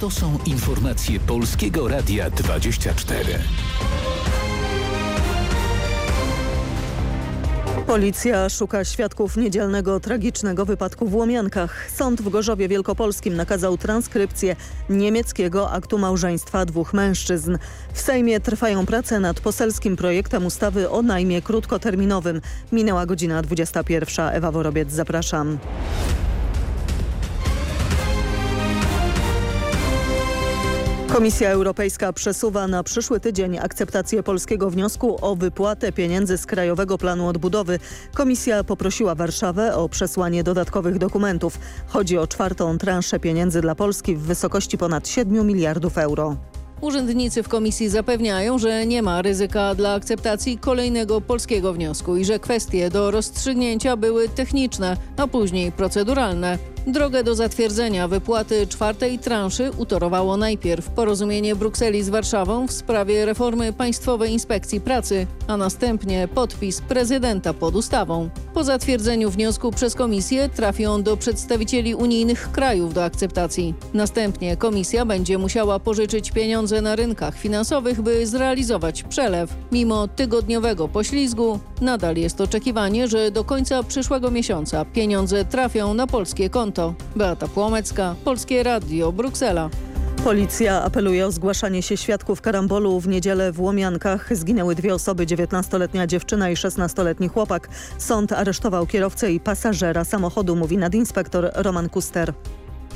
To są informacje Polskiego Radia 24. Policja szuka świadków niedzielnego tragicznego wypadku w Łomiankach. Sąd w Gorzowie Wielkopolskim nakazał transkrypcję niemieckiego aktu małżeństwa dwóch mężczyzn. W Sejmie trwają prace nad poselskim projektem ustawy o najmie krótkoterminowym. Minęła godzina 21. Ewa Worobiec, zapraszam. Komisja Europejska przesuwa na przyszły tydzień akceptację polskiego wniosku o wypłatę pieniędzy z Krajowego Planu Odbudowy. Komisja poprosiła Warszawę o przesłanie dodatkowych dokumentów. Chodzi o czwartą transzę pieniędzy dla Polski w wysokości ponad 7 miliardów euro. Urzędnicy w komisji zapewniają, że nie ma ryzyka dla akceptacji kolejnego polskiego wniosku i że kwestie do rozstrzygnięcia były techniczne, a później proceduralne. Drogę do zatwierdzenia wypłaty czwartej transzy utorowało najpierw porozumienie Brukseli z Warszawą w sprawie reformy Państwowej Inspekcji Pracy, a następnie podpis prezydenta pod ustawą. Po zatwierdzeniu wniosku przez komisję trafi on do przedstawicieli unijnych krajów do akceptacji. Następnie komisja będzie musiała pożyczyć pieniądze na rynkach finansowych, by zrealizować przelew. Mimo tygodniowego poślizgu nadal jest oczekiwanie, że do końca przyszłego miesiąca pieniądze trafią na polskie konto. Beata Płomecka, Polskie Radio, Bruksela. Policja apeluje o zgłaszanie się świadków karambolu w niedzielę w Łomiankach. Zginęły dwie osoby, 19-letnia dziewczyna i 16-letni chłopak. Sąd aresztował kierowcę i pasażera samochodu, mówi nadinspektor Roman Kuster.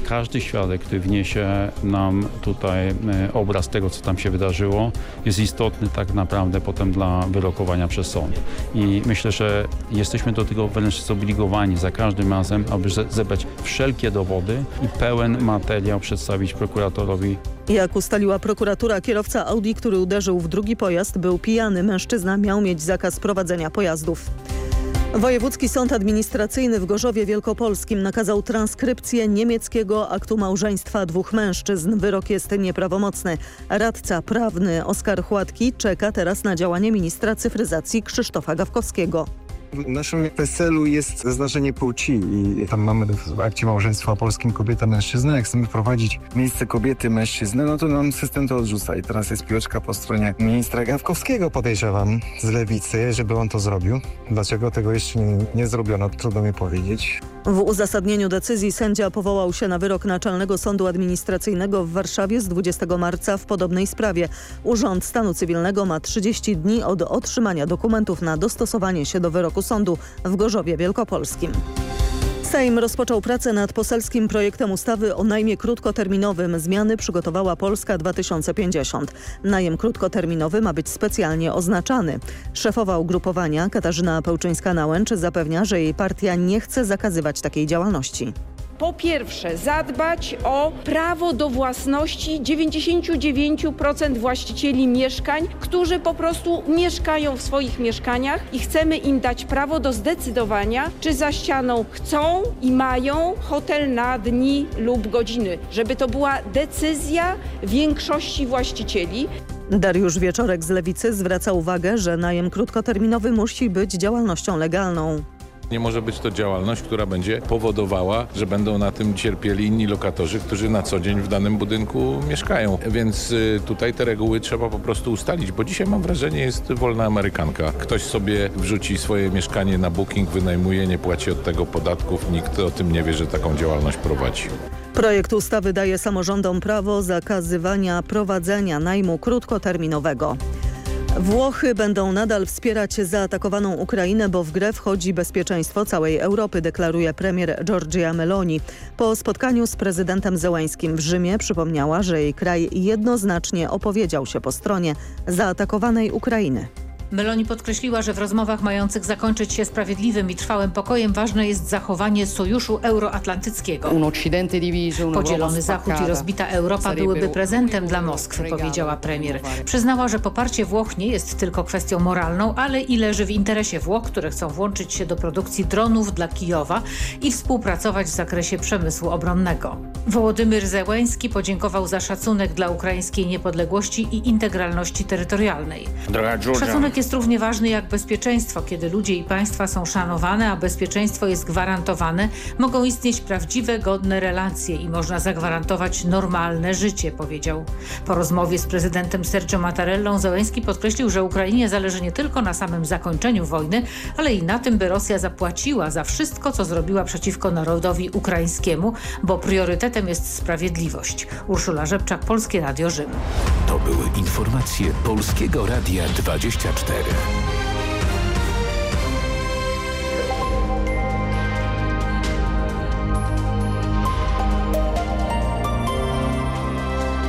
Każdy świadek, który wniesie nam tutaj e, obraz tego, co tam się wydarzyło, jest istotny tak naprawdę potem dla wyrokowania przez sąd. I myślę, że jesteśmy do tego wręcz zobligowani za każdym razem, aby zebrać wszelkie dowody i pełen materiał przedstawić prokuratorowi jak ustaliła prokuratura, kierowca Audi, który uderzył w drugi pojazd, był pijany. Mężczyzna miał mieć zakaz prowadzenia pojazdów. Wojewódzki Sąd Administracyjny w Gorzowie Wielkopolskim nakazał transkrypcję niemieckiego aktu małżeństwa dwóch mężczyzn. Wyrok jest nieprawomocny. Radca prawny Oskar Chłatki czeka teraz na działanie ministra cyfryzacji Krzysztofa Gawkowskiego. W naszym PESEL-u jest zaznaczenie płci i tam mamy w akcie małżeństwa polskim kobieta, mężczyzna. Jak chcemy wprowadzić miejsce kobiety, mężczyzny, no to nam system to odrzuca. I teraz jest piłeczka po stronie ministra Gawkowskiego, podejrzewam, z lewicy, żeby on to zrobił. Dlaczego tego jeszcze nie, nie zrobiono, trudno mi powiedzieć. W uzasadnieniu decyzji sędzia powołał się na wyrok Naczelnego Sądu Administracyjnego w Warszawie z 20 marca w podobnej sprawie. Urząd Stanu Cywilnego ma 30 dni od otrzymania dokumentów na dostosowanie się do wyroku sądu w Gorzowie Wielkopolskim. Sejm rozpoczął pracę nad poselskim projektem ustawy o najmie krótkoterminowym. Zmiany przygotowała Polska 2050. Najem krótkoterminowy ma być specjalnie oznaczany. Szefowa ugrupowania Katarzyna Pełczyńska-Nałęcz zapewnia, że jej partia nie chce zakazywać takiej działalności po pierwsze zadbać o prawo do własności 99% właścicieli mieszkań, którzy po prostu mieszkają w swoich mieszkaniach i chcemy im dać prawo do zdecydowania, czy za ścianą chcą i mają hotel na dni lub godziny, żeby to była decyzja większości właścicieli. Dariusz Wieczorek z Lewicy zwraca uwagę, że najem krótkoterminowy musi być działalnością legalną. Nie może być to działalność, która będzie powodowała, że będą na tym cierpieli inni lokatorzy, którzy na co dzień w danym budynku mieszkają. Więc y, tutaj te reguły trzeba po prostu ustalić, bo dzisiaj mam wrażenie jest wolna amerykanka. Ktoś sobie wrzuci swoje mieszkanie na booking, wynajmuje, nie płaci od tego podatków, nikt o tym nie wie, że taką działalność prowadzi. Projekt ustawy daje samorządom prawo zakazywania prowadzenia najmu krótkoterminowego. Włochy będą nadal wspierać zaatakowaną Ukrainę, bo w grę wchodzi bezpieczeństwo całej Europy, deklaruje premier Giorgia Meloni. Po spotkaniu z prezydentem Zełańskim w Rzymie przypomniała, że jej kraj jednoznacznie opowiedział się po stronie zaatakowanej Ukrainy. Meloni podkreśliła, że w rozmowach mających zakończyć się sprawiedliwym i trwałym pokojem ważne jest zachowanie sojuszu euroatlantyckiego. Podzielony Zachód i rozbita Europa byłyby prezentem dla Moskwy, powiedziała premier. Przyznała, że poparcie Włoch nie jest tylko kwestią moralną, ale i leży w interesie Włoch, które chcą włączyć się do produkcji dronów dla Kijowa i współpracować w zakresie przemysłu obronnego. Wołodymyr Zełęński podziękował za szacunek dla ukraińskiej niepodległości i integralności terytorialnej. Szacunek jest równie ważny jak bezpieczeństwo. Kiedy ludzie i państwa są szanowane, a bezpieczeństwo jest gwarantowane, mogą istnieć prawdziwe, godne relacje i można zagwarantować normalne życie, powiedział. Po rozmowie z prezydentem Sergio Mattarellą Zełęński podkreślił, że Ukrainie zależy nie tylko na samym zakończeniu wojny, ale i na tym, by Rosja zapłaciła za wszystko, co zrobiła przeciwko narodowi ukraińskiemu, bo priorytetem jest sprawiedliwość. Urszula Rzepczak, Polskie Radio Rzym. To były informacje Polskiego Radia 24. Terra.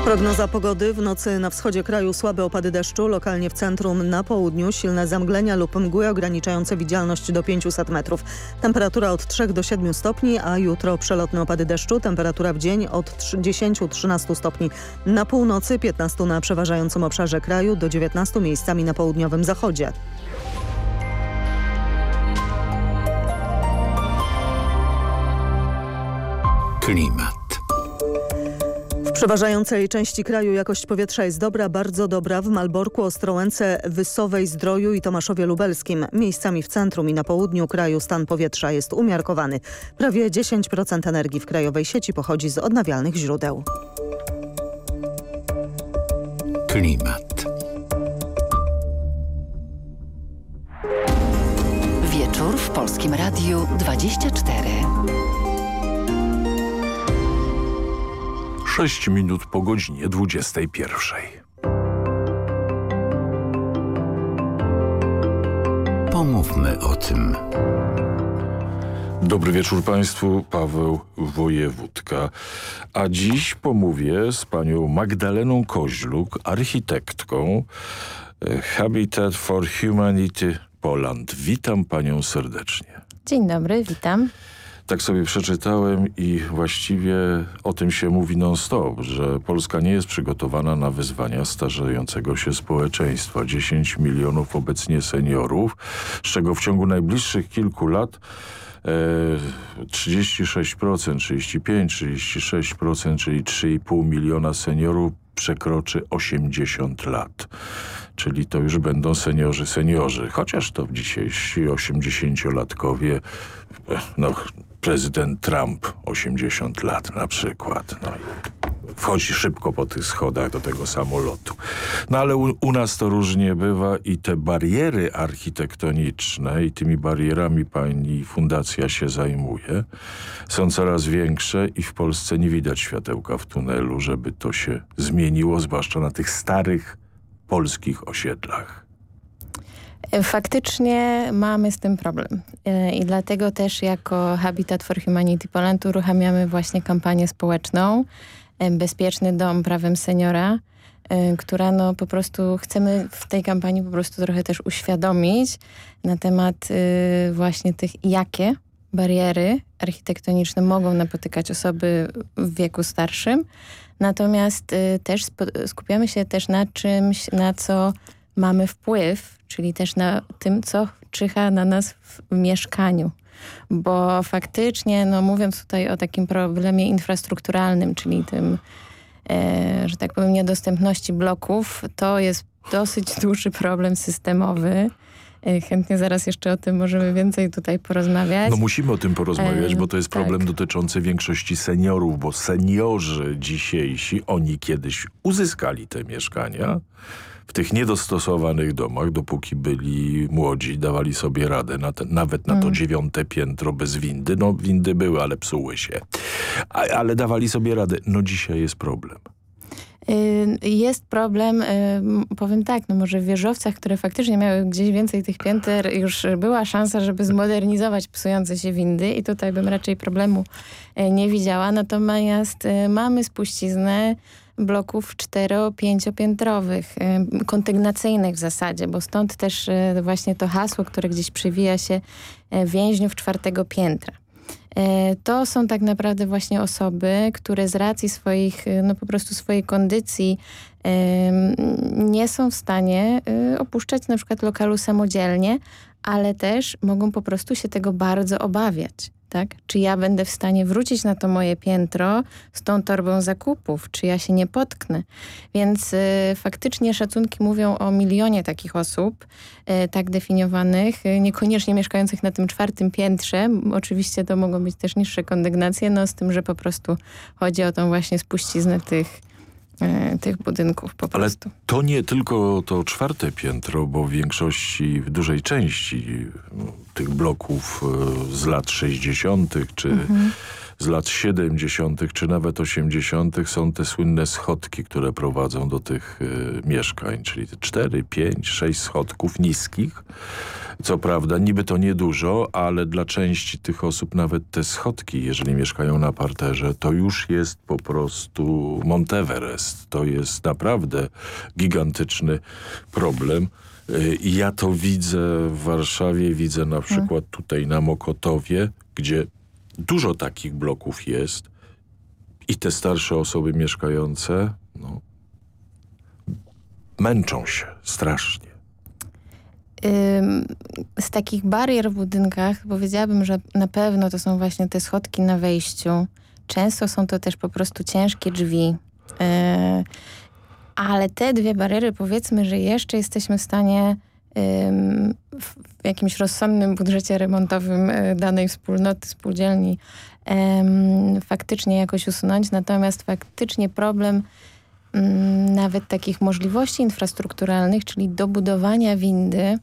Prognoza pogody w nocy na wschodzie kraju słabe opady deszczu, lokalnie w centrum, na południu silne zamglenia lub mgły ograniczające widzialność do 500 metrów. Temperatura od 3 do 7 stopni, a jutro przelotne opady deszczu, temperatura w dzień od 10-13 stopni. Na północy 15 na przeważającym obszarze kraju do 19 miejscami na południowym zachodzie. Klimat. W przeważającej części kraju jakość powietrza jest dobra, bardzo dobra. W Malborku, Ostrołęce, Wysowej, Zdroju i Tomaszowie Lubelskim. Miejscami w centrum i na południu kraju stan powietrza jest umiarkowany. Prawie 10% energii w krajowej sieci pochodzi z odnawialnych źródeł. Klimat. Wieczór w Polskim Radiu 24. 6 minut po godzinie 21. Pomówmy o tym. Dobry wieczór Państwu, Paweł Wojewódka. A dziś pomówię z panią Magdaleną Koźluk, architektką e, Habitat for Humanity Poland. Witam panią serdecznie. Dzień dobry, witam. Tak sobie przeczytałem i właściwie o tym się mówi non-stop, że Polska nie jest przygotowana na wyzwania starzejącego się społeczeństwa. 10 milionów obecnie seniorów, z czego w ciągu najbliższych kilku lat 36%, 35, 36%, czyli 3,5 miliona seniorów przekroczy 80 lat. Czyli to już będą seniorzy, seniorzy. Chociaż to dzisiejsi 80-latkowie, no prezydent Trump 80 lat na przykład. No wchodzi szybko po tych schodach do tego samolotu. No ale u, u, nas to różnie bywa i te bariery architektoniczne i tymi barierami pani fundacja się zajmuje są coraz większe i w Polsce nie widać światełka w tunelu, żeby to się zmieniło, zwłaszcza na tych starych polskich osiedlach. Faktycznie mamy z tym problem e, i dlatego też jako Habitat for Humanity Poland uruchamiamy właśnie kampanię społeczną e, Bezpieczny Dom Prawem Seniora, e, która no po prostu chcemy w tej kampanii po prostu trochę też uświadomić na temat właśnie tych jakie bariery architektoniczne mogą napotykać osoby w wieku starszym. Natomiast też skupiamy się też na czymś, na co mamy wpływ, czyli też na tym, co czyha na nas w mieszkaniu. Bo faktycznie, no mówiąc tutaj o takim problemie infrastrukturalnym, czyli tym, e, że tak powiem, niedostępności bloków, to jest dosyć duży problem systemowy. E, chętnie zaraz jeszcze o tym możemy więcej tutaj porozmawiać. No musimy o tym porozmawiać, bo to jest problem tak. dotyczący większości seniorów, bo seniorzy dzisiejsi, oni kiedyś uzyskali te mieszkania, w tych niedostosowanych domach, dopóki byli młodzi, dawali sobie radę, na ten, nawet na to mm. dziewiąte piętro bez windy. No windy były, ale psuły się. A, ale dawali sobie radę. No dzisiaj jest problem. Jest problem, powiem tak, no może w wieżowcach, które faktycznie miały gdzieś więcej tych pięter, już była szansa, żeby zmodernizować psujące się windy i tutaj bym raczej problemu y, nie widziała. Natomiast mamy spuściznę bloków cztero-pięciopiętrowych, kontygnacyjnych w zasadzie, bo stąd też właśnie to hasło, które gdzieś przewija się więźniów czwartego piętra. To są tak naprawdę właśnie osoby, które z racji swoich, no po prostu swojej kondycji nie są w stanie opuszczać na przykład lokalu samodzielnie, ale też mogą po prostu się tego bardzo obawiać. Tak? Czy ja będę w stanie wrócić na to moje piętro z tą torbą zakupów? Czy ja się nie potknę? Więc y, faktycznie szacunki mówią o milionie takich osób, y, tak definiowanych, y, niekoniecznie mieszkających na tym czwartym piętrze. Oczywiście to mogą być też niższe kondygnacje, no z tym, że po prostu chodzi o tą właśnie spuściznę tych tych budynków po Ale prostu. to nie tylko to czwarte piętro, bo w większości, w dużej części no, tych bloków e, z lat 60. czy mhm. Z lat 70. czy nawet 80. są te słynne schodki, które prowadzą do tych y, mieszkań, czyli te 4, 5, 6 schodków niskich co prawda, niby to niedużo, ale dla części tych osób nawet te schodki, jeżeli mieszkają na parterze, to już jest po prostu Monteverest. To jest naprawdę gigantyczny problem. Y, ja to widzę w Warszawie, widzę na przykład tutaj na Mokotowie, gdzie dużo takich bloków jest i te starsze osoby mieszkające no, męczą się strasznie z takich barier w budynkach powiedziałabym, że na pewno to są właśnie te schodki na wejściu. Często są to też po prostu ciężkie drzwi. E, ale te dwie bariery powiedzmy, że jeszcze jesteśmy w stanie jakimś rozsądnym budżecie remontowym e, danej wspólnoty, spółdzielni faktycznie jakoś usunąć. Natomiast faktycznie problem Mm, nawet takich możliwości infrastrukturalnych, czyli dobudowania windy,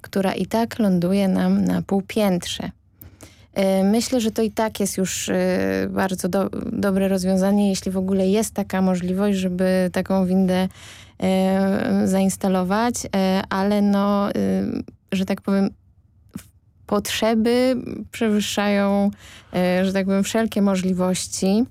która i tak ląduje nam na półpiętrze. E, myślę, że to i tak jest już e, bardzo do, dobre rozwiązanie, jeśli w ogóle jest taka możliwość, żeby taką windę zainstalować, ale no, że tak powiem, potrzeby przewyższają, że tak powiem, wszelkie możliwości.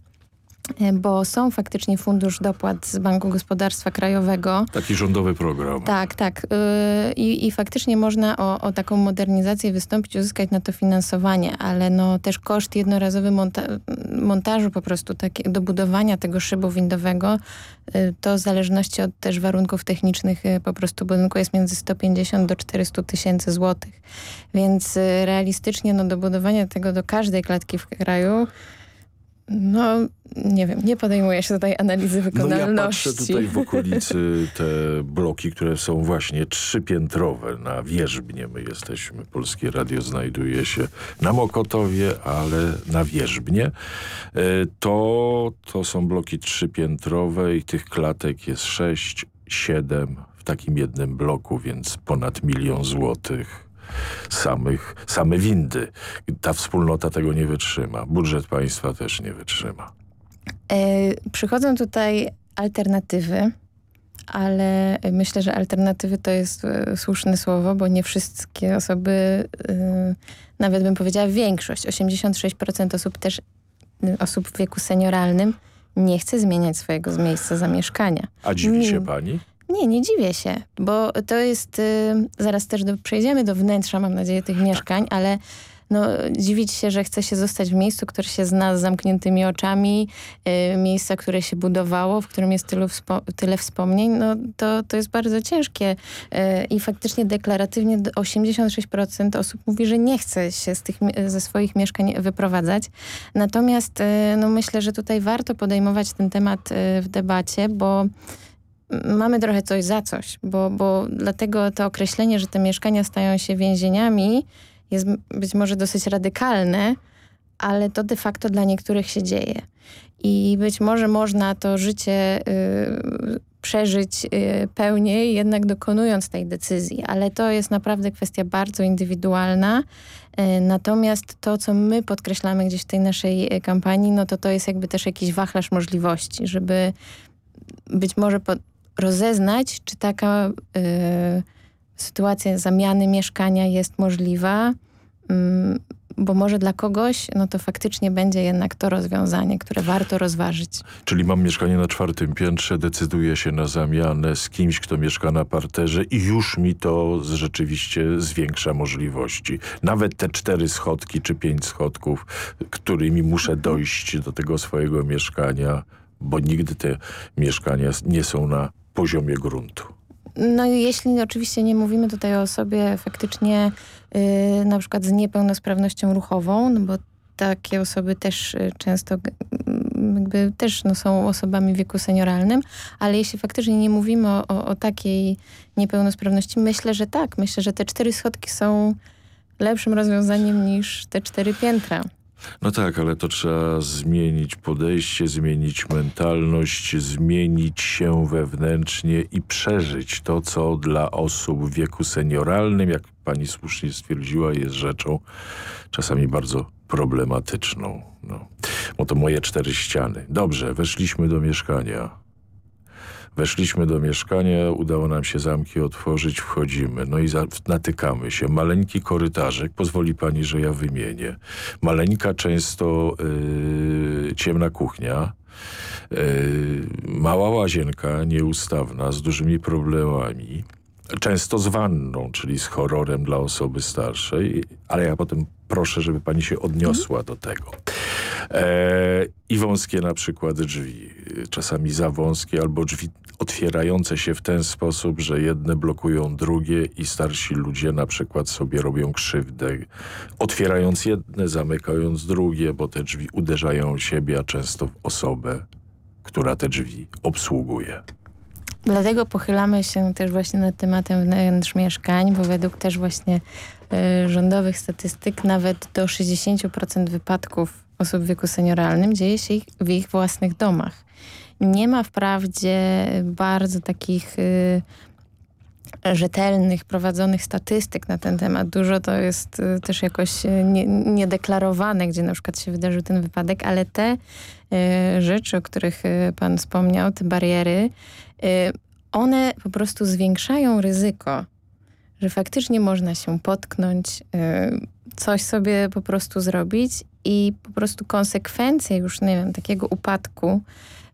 E, bo są faktycznie fundusz dopłat z Banku Gospodarstwa Krajowego. Taki rządowy program. Tak, tak. E, I, i faktycznie można o, o, taką modernizację wystąpić, uzyskać na to finansowanie, ale no też koszt jednorazowy monta montażu po prostu takie, dobudowania tego szybu windowego e, to w zależności od też warunków technicznych po prostu budynku jest między 150 do 400 tysięcy złotych. Więc realistycznie no dobudowanie tego do każdej klatki w kraju no, nie wiem, nie podejmuję się tutaj analizy wykonalności. No ja patrzę tutaj w okolicy te bloki, które są właśnie trzypiętrowe na Wierzbnie. My jesteśmy, Polskie Radio znajduje się na Mokotowie, ale na Wierzbnie. E, to, to są bloki trzypiętrowe i tych klatek jest sześć, siedem w takim jednym bloku, więc ponad milion złotych samych, same windy. Ta wspólnota tego nie wytrzyma. Budżet państwa też nie wytrzyma. E, przychodzą tutaj alternatywy, ale myślę, że alternatywy to jest e, słuszne słowo, bo nie wszystkie osoby, e, nawet bym powiedziała większość, 86% osób też, osób w wieku senioralnym nie chce zmieniać swojego miejsca zamieszkania. A dziwi się pani? Nie, nie dziwię się, bo to jest, y, zaraz też do, przejdziemy do wnętrza, mam nadzieję, tych mieszkań, ale no, dziwić się, że chce się zostać w miejscu, które się zna z zamkniętymi oczami, y, miejsca, które się budowało, w którym jest tylu wspo tyle wspomnień, no to, to jest bardzo ciężkie y, i faktycznie deklaratywnie 86% osób mówi, że nie chce się z tych, ze swoich mieszkań wyprowadzać. Natomiast y, no, myślę, że tutaj warto podejmować ten temat y, w debacie, bo mamy trochę coś za coś, bo, bo dlatego to określenie, że te mieszkania stają się więzieniami jest być może dosyć radykalne, ale to de facto dla niektórych się dzieje. I być może można to życie y, przeżyć y, pełniej, jednak dokonując tej decyzji, ale to jest naprawdę kwestia bardzo indywidualna. Y, natomiast to, co my podkreślamy gdzieś w tej naszej kampanii, no to to jest jakby też jakiś wachlarz możliwości, żeby być może po, rozeznać, czy taka y, sytuacja zamiany mieszkania jest możliwa, y, bo może dla kogoś no to faktycznie będzie jednak to rozwiązanie, które warto rozważyć. Czyli mam mieszkanie na czwartym piętrze, decyduję się na zamianę z kimś, kto mieszka na parterze i już mi to rzeczywiście zwiększa możliwości. Nawet te cztery schodki czy pięć schodków, którymi muszę dojść do tego swojego mieszkania, bo nigdy te mieszkania nie są na poziomie gruntu. No jeśli oczywiście nie mówimy tutaj o osobie faktycznie yy, na przykład z niepełnosprawnością ruchową, no bo takie osoby też y, często jakby też no, są osobami w wieku senioralnym, ale jeśli faktycznie nie mówimy o, o, o takiej niepełnosprawności, myślę, że tak. Myślę, że te cztery schodki są lepszym rozwiązaniem niż te cztery piętra. No tak, ale to trzeba zmienić podejście, zmienić mentalność, zmienić się wewnętrznie i przeżyć to, co dla osób w wieku senioralnym, jak pani słusznie stwierdziła, jest rzeczą czasami bardzo problematyczną. No. Bo to moje cztery ściany. Dobrze, weszliśmy do mieszkania. Weszliśmy do mieszkania, udało nam się zamki otworzyć, wchodzimy. No i natykamy się. Maleńki korytarzek, pozwoli pani, że ja wymienię. Maleńka, często yy, ciemna kuchnia. Yy, mała łazienka, nieustawna, z dużymi problemami. Często z wanną, czyli z horrorem dla osoby starszej, ale ja potem proszę, żeby pani się odniosła mhm. do tego. E, I wąskie na przykład drzwi, czasami za wąskie, albo drzwi otwierające się w ten sposób, że jedne blokują drugie i starsi ludzie na przykład sobie robią krzywdę, otwierając jedne, zamykając drugie, bo te drzwi uderzają siebie, a często w osobę, która te drzwi obsługuje. Dlatego pochylamy się też właśnie nad tematem wnętrz mieszkań, bo według też właśnie y, rządowych statystyk nawet do 60% wypadków osób w wieku senioralnym dzieje się ich, w ich własnych domach. Nie ma wprawdzie bardzo takich y, rzetelnych, prowadzonych statystyk na ten temat. Dużo to jest y, też jakoś y, nie, niedeklarowane, gdzie na przykład się wydarzył ten wypadek, ale te y, rzeczy, o których y, pan wspomniał, te bariery, one po prostu zwiększają ryzyko, że faktycznie można się potknąć, coś sobie po prostu zrobić i po prostu konsekwencje już, nie wiem, takiego upadku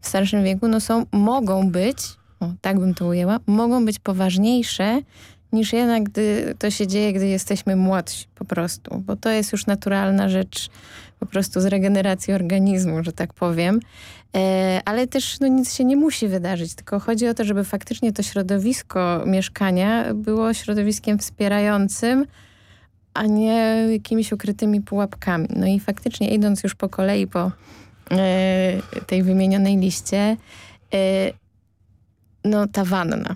w starszym wieku, no są, mogą być, o, tak bym to ujęła, mogą być poważniejsze niż jednak, gdy to się dzieje, gdy jesteśmy młodsi prostu, bo to jest już naturalna rzecz po prostu z regeneracji organizmu, że tak powiem. E, ale też no, nic się nie musi wydarzyć, tylko chodzi o to, żeby faktycznie to środowisko mieszkania było środowiskiem wspierającym, a nie jakimiś ukrytymi pułapkami. No i faktycznie idąc już po kolei po E, tej wymienionej liście, e, no ta wanna.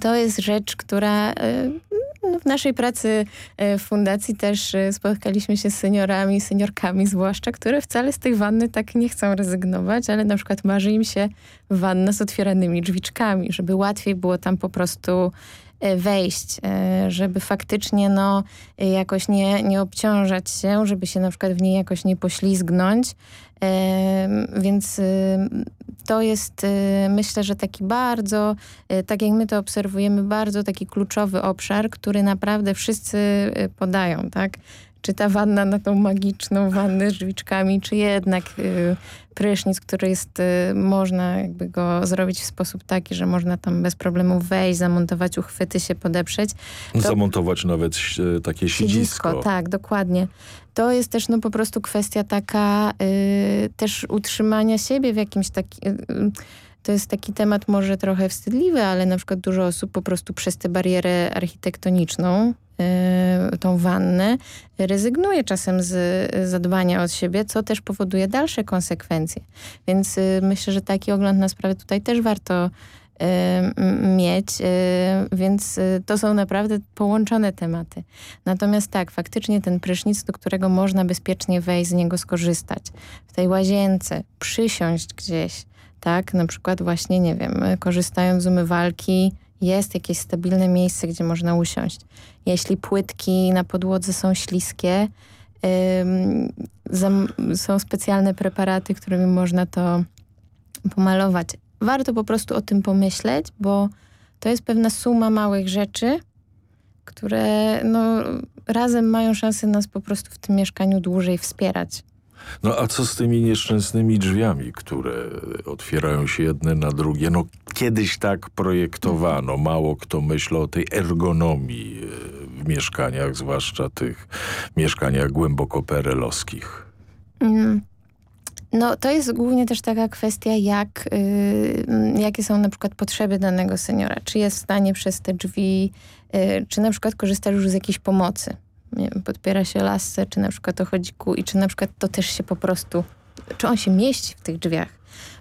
To jest rzecz, która e, no, w naszej pracy w fundacji też spotkaliśmy się z seniorami, seniorkami zwłaszcza, które wcale z tej wanny tak nie chcą rezygnować, ale na przykład marzy im się wanna z otwieranymi drzwiczkami, żeby łatwiej było tam po prostu wejść, żeby faktycznie no, jakoś nie, nie obciążać się, żeby się na przykład w niej jakoś nie poślizgnąć, więc y, to jest, y, myślę, że taki bardzo, y, tak jak my to obserwujemy, bardzo taki kluczowy obszar, który naprawdę wszyscy podają, tak? Czy ta wanna na tą magiczną wannę z drzwiczkami, czy jednak y, prysznic, który jest, y, można jakby go zrobić w sposób taki, że można tam bez problemu wejść, zamontować uchwyty, się podeprzeć. To... Zamontować nawet y, takie siedzisko. siedzisko. Tak, dokładnie. To jest też no po prostu kwestia taka y, też utrzymania siebie w jakimś takim... Y, to jest taki temat może trochę wstydliwy, ale na przykład dużo osób po prostu przez tę barierę architektoniczną Y, tą wannę, rezygnuje czasem z zadbania od siebie, co też powoduje dalsze konsekwencje. Więc y, myślę, że taki ogląd na sprawę tutaj też warto y, mieć, więc to są naprawdę połączone tematy. Natomiast tak, faktycznie ten prysznic, do którego można bezpiecznie wejść, z niego skorzystać. W tej łazience, przysiąść gdzieś, tak, na przykład właśnie, nie wiem, korzystając z umywalki, jest jakieś stabilne miejsce, gdzie można usiąść. Jeśli płytki na podłodze są śliskie, są specjalne preparaty, którymi można to pomalować. Warto po prostu o tym pomyśleć, bo to jest pewna suma małych rzeczy, które no, razem mają szansę nas po prostu w tym mieszkaniu dłużej wspierać. No a co z tymi nieszczęsnymi drzwiami, które otwierają się jedne na drugie? No kiedyś tak projektowano. Mało kto myśli o tej ergonomii e, w mieszkaniach, zwłaszcza tych mieszkaniach głęboko perelowskich. Mm. No to jest głównie też taka kwestia, jak, yy, jakie są na przykład potrzeby danego seniora. Czy jest w stanie przez te drzwi, yy, czy na przykład korzysta już z jakiejś pomocy wiem, podpiera się lasce, czy na przykład to chodzi ku i czy na przykład to też się po prostu, czy on się mieści w tych drzwiach.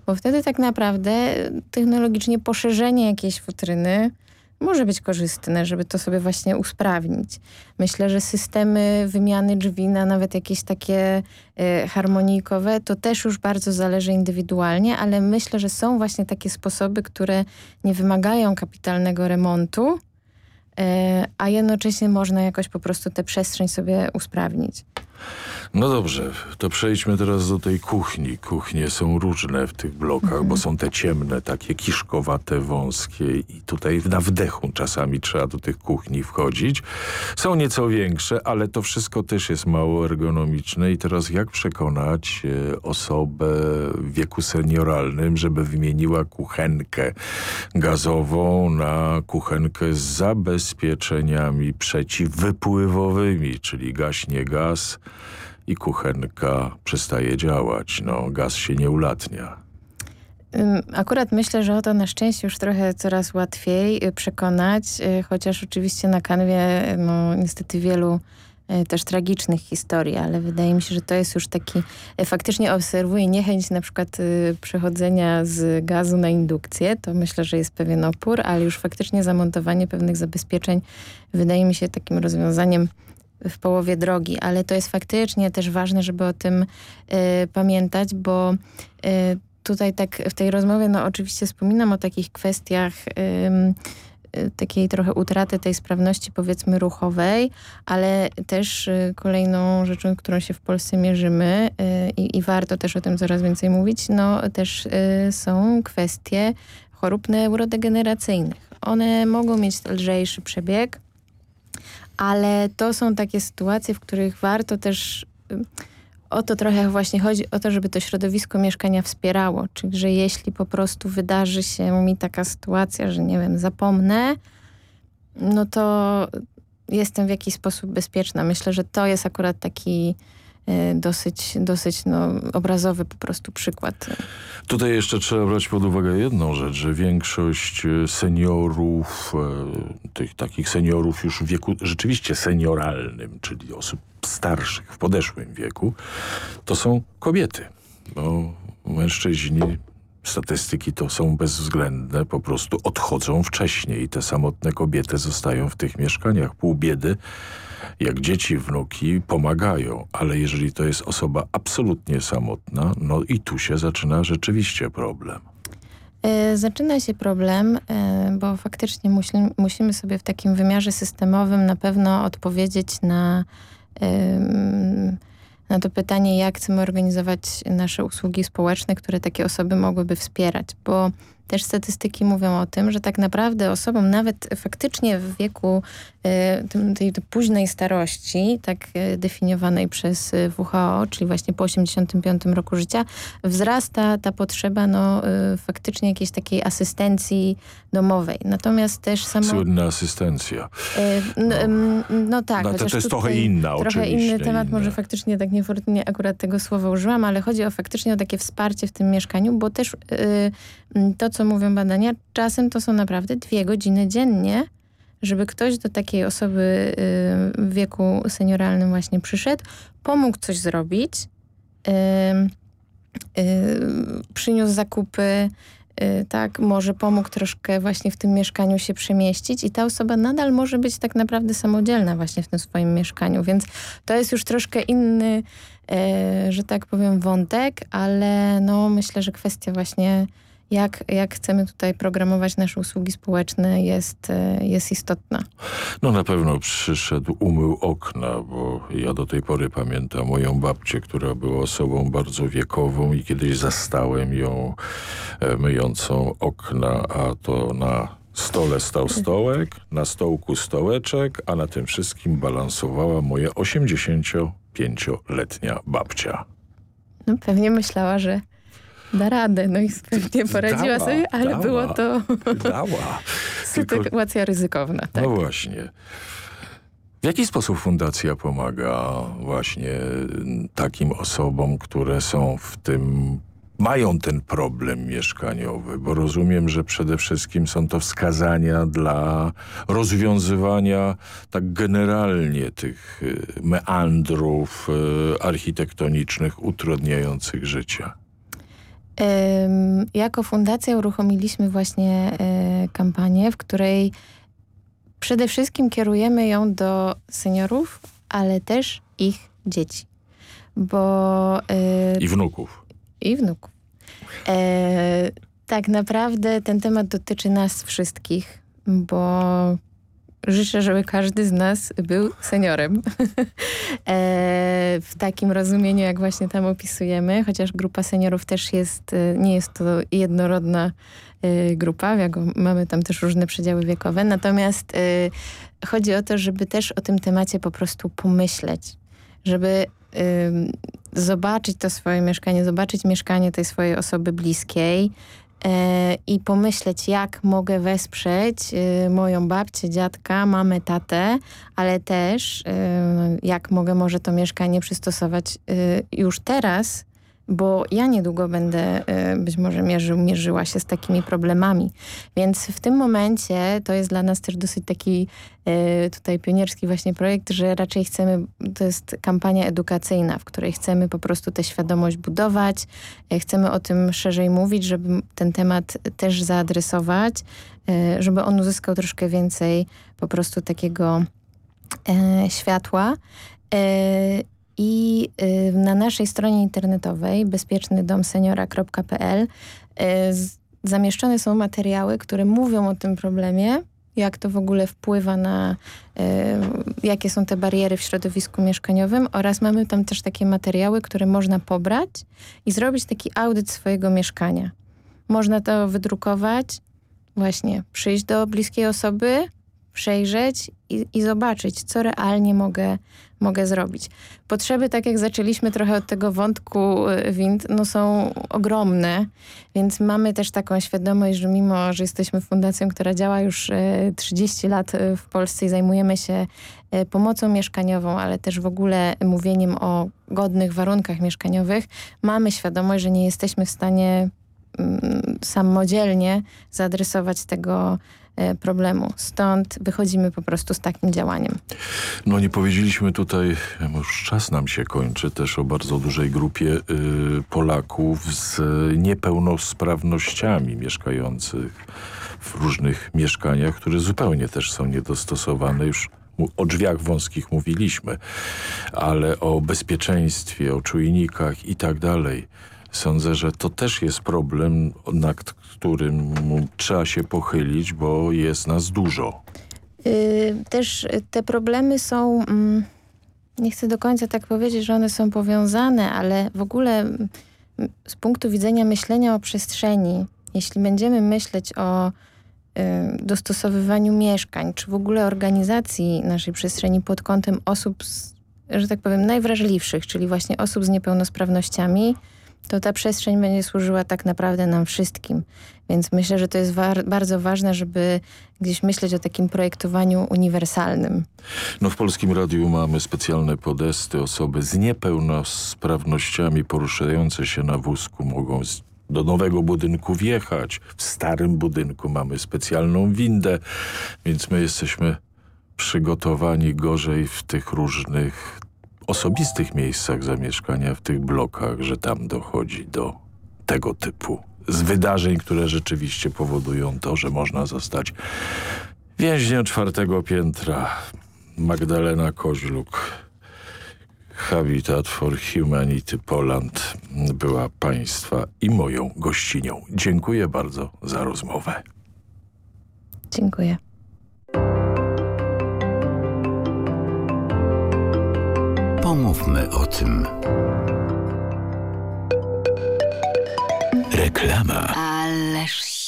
Bo wtedy tak naprawdę technologicznie poszerzenie jakiejś futryny może być korzystne, żeby to sobie właśnie usprawnić. Myślę, że systemy wymiany drzwi na nawet jakieś takie y, harmonijkowe, to też już bardzo zależy indywidualnie, ale myślę, że są właśnie takie sposoby, które nie wymagają kapitalnego remontu, a jednocześnie można jakoś po prostu tę przestrzeń sobie usprawnić. No dobrze, to przejdźmy teraz do tej kuchni. Kuchnie są różne w tych blokach, mhm. bo są te ciemne, takie kiszkowate, wąskie i tutaj na wdechu czasami trzeba do tych kuchni wchodzić. Są nieco większe, ale to wszystko też jest mało ergonomiczne i teraz jak przekonać e, osobę w wieku senioralnym, żeby wymieniła kuchenkę gazową na kuchenkę z zabezpieczeniami przeciwwypływowymi, czyli gaśnie gaz, i kuchenka przestaje działać. No, gaz się nie ulatnia. Akurat myślę, że o to na szczęście już trochę coraz łatwiej y, przekonać, y, chociaż oczywiście na kanwie no, niestety wielu y, też tragicznych historii, ale wydaje mi się, że to jest już taki, faktycznie obserwuję niechęć na przykład przechodzenia z gazu na indukcję, to myślę, że jest pewien opór, ale już faktycznie zamontowanie pewnych zabezpieczeń wydaje mi się takim rozwiązaniem w połowie drogi, ale to jest faktycznie też ważne, żeby o tym y, pamiętać, bo y, tutaj tak w tej rozmowie, no oczywiście wspominam o takich kwestiach y, takiej trochę utraty tej sprawności powiedzmy ruchowej, ale też y, kolejną rzeczą, którą się w Polsce mierzymy y, i, warto też o tym coraz więcej mówić, no też y, są kwestie chorób neurodegeneracyjnych. One mogą mieć lżejszy przebieg, ale to są takie sytuacje, w których warto też o to trochę właśnie chodzi, o to, żeby to środowisko mieszkania wspierało. Czyli, że jeśli po prostu wydarzy się mi taka sytuacja, że nie wiem, zapomnę, no to jestem w jakiś sposób bezpieczna. Myślę, że to jest akurat taki dosyć, dosyć no, obrazowy po prostu przykład. Tutaj jeszcze trzeba brać pod uwagę jedną rzecz, że większość e, seniorów, e, tych takich seniorów już w wieku rzeczywiście senioralnym, czyli osób starszych, w podeszłym wieku, to są kobiety. Bo mężczyźni statystyki to są bezwzględne, po prostu odchodzą wcześniej te samotne kobiety zostają w tych mieszkaniach. Pół biedy jak dzieci, wnuki pomagają, ale jeżeli to jest osoba absolutnie samotna, no i tu się zaczyna rzeczywiście problem. E, zaczyna się problem, e, bo faktycznie musimy, sobie w takim wymiarze systemowym na pewno odpowiedzieć na, na to pytanie, jak chcemy organizować nasze usługi społeczne, które takie osoby mogłyby wspierać, bo też statystyki mówią o tym, że tak naprawdę osobom nawet faktycznie w wieku y, tej, tej późnej starości, tak y, definiowanej przez y, WHO, czyli właśnie po 85 roku życia, wzrasta ta potrzeba no, faktycznie jakiejś takiej asystencji domowej. Natomiast też samo... Słynna asystencja. No, no, no tak. No, to, to jest trochę inna Trochę inny temat, może faktycznie tak niefortunnie akurat tego słowa użyłam, ale chodzi o faktycznie o takie wsparcie w tym mieszkaniu, bo też to, co mówią badania, czasem to są naprawdę dwie godziny dziennie, żeby ktoś do takiej osoby y, w wieku senioralnym właśnie przyszedł, pomógł coś zrobić, y, y, przyniósł zakupy, tak, może pomógł troszkę właśnie w tym mieszkaniu się przemieścić i ta osoba nadal może być tak naprawdę samodzielna właśnie w tym swoim mieszkaniu, więc to jest już troszkę inny, że tak powiem, wątek, ale no myślę, że kwestia właśnie jak, jak chcemy tutaj programować nasze usługi społeczne jest, e, jest istotna. No na pewno przyszedł, umył okna, bo ja do tej pory pamiętam moją babcię, która była osobą bardzo wiekową i kiedyś zastałem ją e, myjącą okna, a to na stole stał stołek, na stołku stołeczek, a na tym wszystkim balansowała moja 85-letnia babcia. No pewnie myślała, że da radę. No i pewnie poradziła dała, sobie, ale dała, było to dała. sytuacja ryzykowna. Tak? No właśnie. W jaki sposób fundacja pomaga właśnie takim osobom, które są w tym mają ten problem mieszkaniowy, bo rozumiem, że przede wszystkim są to wskazania dla rozwiązywania tak generalnie tych y, meandrów y, architektonicznych utrudniających życia. Jako fundacja uruchomiliśmy właśnie e, kampanię, w której przede wszystkim kierujemy ją do seniorów, ale też ich dzieci. Bo, I wnuków i wnuków. E, tak naprawdę ten temat dotyczy nas wszystkich, bo życzę, żeby każdy z nas był seniorem. e, w takim rozumieniu, jak właśnie tam opisujemy, chociaż grupa seniorów też jest, e, nie jest to jednorodna e, grupa, mamy tam też różne przedziały wiekowe, natomiast chodzi o to, żeby też o tym temacie po prostu pomyśleć, żeby zobaczyć to swoje mieszkanie, zobaczyć mieszkanie tej swojej osoby bliskiej i pomyśleć, jak mogę wesprzeć e, moją babcię, dziadka, mamę, tatę, ale też e, jak mogę może to mieszkanie przystosować już teraz bo ja niedługo będę e, być może mierzył, mierzyła się z takimi problemami. Więc w tym momencie to jest dla nas też dosyć taki e, tutaj pionierski właśnie projekt, że raczej chcemy, to jest kampania edukacyjna, w której chcemy po prostu tę świadomość budować, e, chcemy o tym szerzej mówić, żeby ten temat też zaadresować, żeby on uzyskał troszkę więcej po prostu takiego światła. I y, na naszej stronie internetowej bezpiecznydomseniora.pl y, zamieszczone są materiały, które mówią o tym problemie, jak to w ogóle wpływa na, y, jakie są te bariery w środowisku mieszkaniowym oraz mamy tam też takie materiały, które można pobrać i zrobić taki audyt swojego mieszkania. Można to wydrukować, właśnie przyjść do bliskiej osoby, przejrzeć i, i, zobaczyć, co realnie mogę, mogę zrobić. Potrzeby, tak jak zaczęliśmy trochę od tego wątku y, wind, no są ogromne, więc mamy też taką świadomość, że mimo, że jesteśmy fundacją, która działa już 30 y, lat y, w Polsce i zajmujemy się pomocą mieszkaniową, ale też w ogóle mówieniem o godnych warunkach mieszkaniowych, mamy świadomość, że nie jesteśmy w stanie mm, samodzielnie zaadresować tego problemu. Stąd wychodzimy po prostu z takim działaniem. No nie powiedzieliśmy tutaj, już czas nam się kończy, też o bardzo dużej grupie y, Polaków z niepełnosprawnościami mieszkających w różnych mieszkaniach, które zupełnie też są niedostosowane. Już o drzwiach wąskich mówiliśmy, ale o bezpieczeństwie, o czujnikach i tak dalej. Sądzę, że to też jest problem, nad którym trzeba się pochylić, bo jest nas dużo. Yy, też te problemy są, mm, nie chcę do końca tak powiedzieć, że one są powiązane, ale w ogóle mm, z punktu widzenia myślenia o przestrzeni, jeśli będziemy myśleć o y, dostosowywaniu mieszkań, czy w ogóle organizacji naszej przestrzeni pod kątem osób, z, że tak powiem, najwrażliwszych, czyli właśnie osób z niepełnosprawnościami, to ta przestrzeń będzie służyła tak naprawdę nam wszystkim. Więc myślę, że to jest wa bardzo ważne, żeby gdzieś myśleć o takim projektowaniu uniwersalnym. No w Polskim Radiu mamy specjalne podesty. Osoby z niepełnosprawnościami poruszające się na wózku mogą do nowego budynku wjechać. W starym budynku mamy specjalną windę, więc my jesteśmy przygotowani gorzej w tych różnych osobistych miejscach zamieszkania, w tych blokach, że tam dochodzi do tego typu z wydarzeń, które rzeczywiście powodują to, że można zostać więźniem czwartego piętra. Magdalena Koźluk, Habitat for Humanity Poland była Państwa i moją gościnią. Dziękuję bardzo za rozmowę. Dziękuję. Pomówmy o tym. Reklama.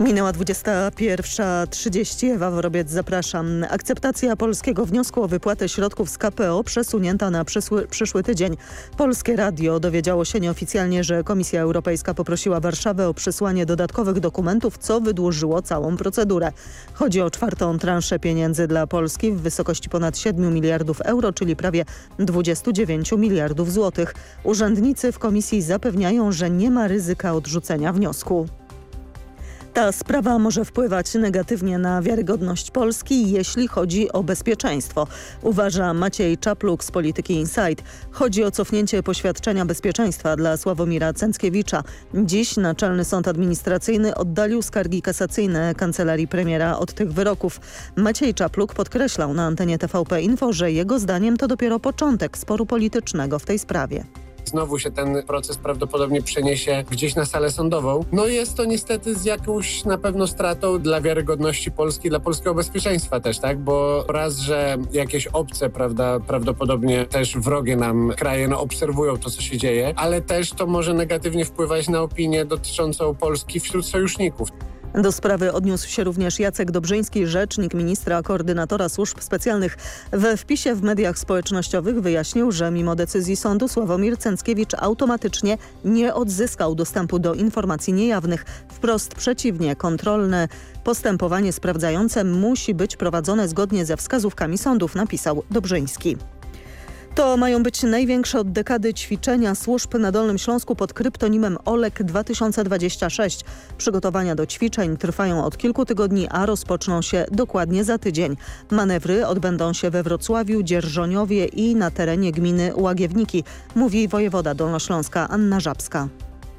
Minęła 21.30. Ewa Worobiec, zapraszam. Akceptacja polskiego wniosku o wypłatę środków z KPO przesunięta na przyszły, przyszły tydzień. Polskie Radio dowiedziało się nieoficjalnie, że Komisja Europejska poprosiła Warszawę o przysłanie dodatkowych dokumentów, co wydłużyło całą procedurę. Chodzi o czwartą transzę pieniędzy dla Polski w wysokości ponad 7 miliardów euro, czyli prawie 29 miliardów złotych. Urzędnicy w komisji zapewniają, że nie ma ryzyka odrzucenia wniosku. Ta sprawa może wpływać negatywnie na wiarygodność Polski, jeśli chodzi o bezpieczeństwo, uważa Maciej Czapluk z Polityki Insight. Chodzi o cofnięcie poświadczenia bezpieczeństwa dla Sławomira Cęckiewicza. Dziś Naczelny Sąd Administracyjny oddalił skargi kasacyjne kancelarii premiera od tych wyroków. Maciej Czapluk podkreślał na antenie TVP Info, że jego zdaniem to dopiero początek sporu politycznego w tej sprawie. Znowu się ten proces prawdopodobnie przeniesie gdzieś na salę sądową. No jest to niestety z jakąś na pewno stratą dla wiarygodności Polski, dla polskiego bezpieczeństwa też, tak? Bo raz, że jakieś obce, prawda, prawdopodobnie też wrogie nam kraje, no obserwują to, co się dzieje, ale też to może negatywnie wpływać na opinię dotyczącą Polski wśród sojuszników. Do sprawy odniósł się również Jacek Dobrzyński, rzecznik ministra koordynatora służb specjalnych. We wpisie w mediach społecznościowych wyjaśnił, że mimo decyzji sądu Sławomir Cęckiewicz automatycznie nie odzyskał dostępu do informacji niejawnych. Wprost przeciwnie, kontrolne postępowanie sprawdzające musi być prowadzone zgodnie ze wskazówkami sądów, napisał Dobrzyński. To mają być największe od dekady ćwiczenia służb na Dolnym Śląsku pod kryptonimem OLEK 2026. Przygotowania do ćwiczeń trwają od kilku tygodni, a rozpoczną się dokładnie za tydzień. Manewry odbędą się we Wrocławiu, Dzierżoniowie i na terenie gminy Łagiewniki, mówi wojewoda dolnośląska Anna Żabska.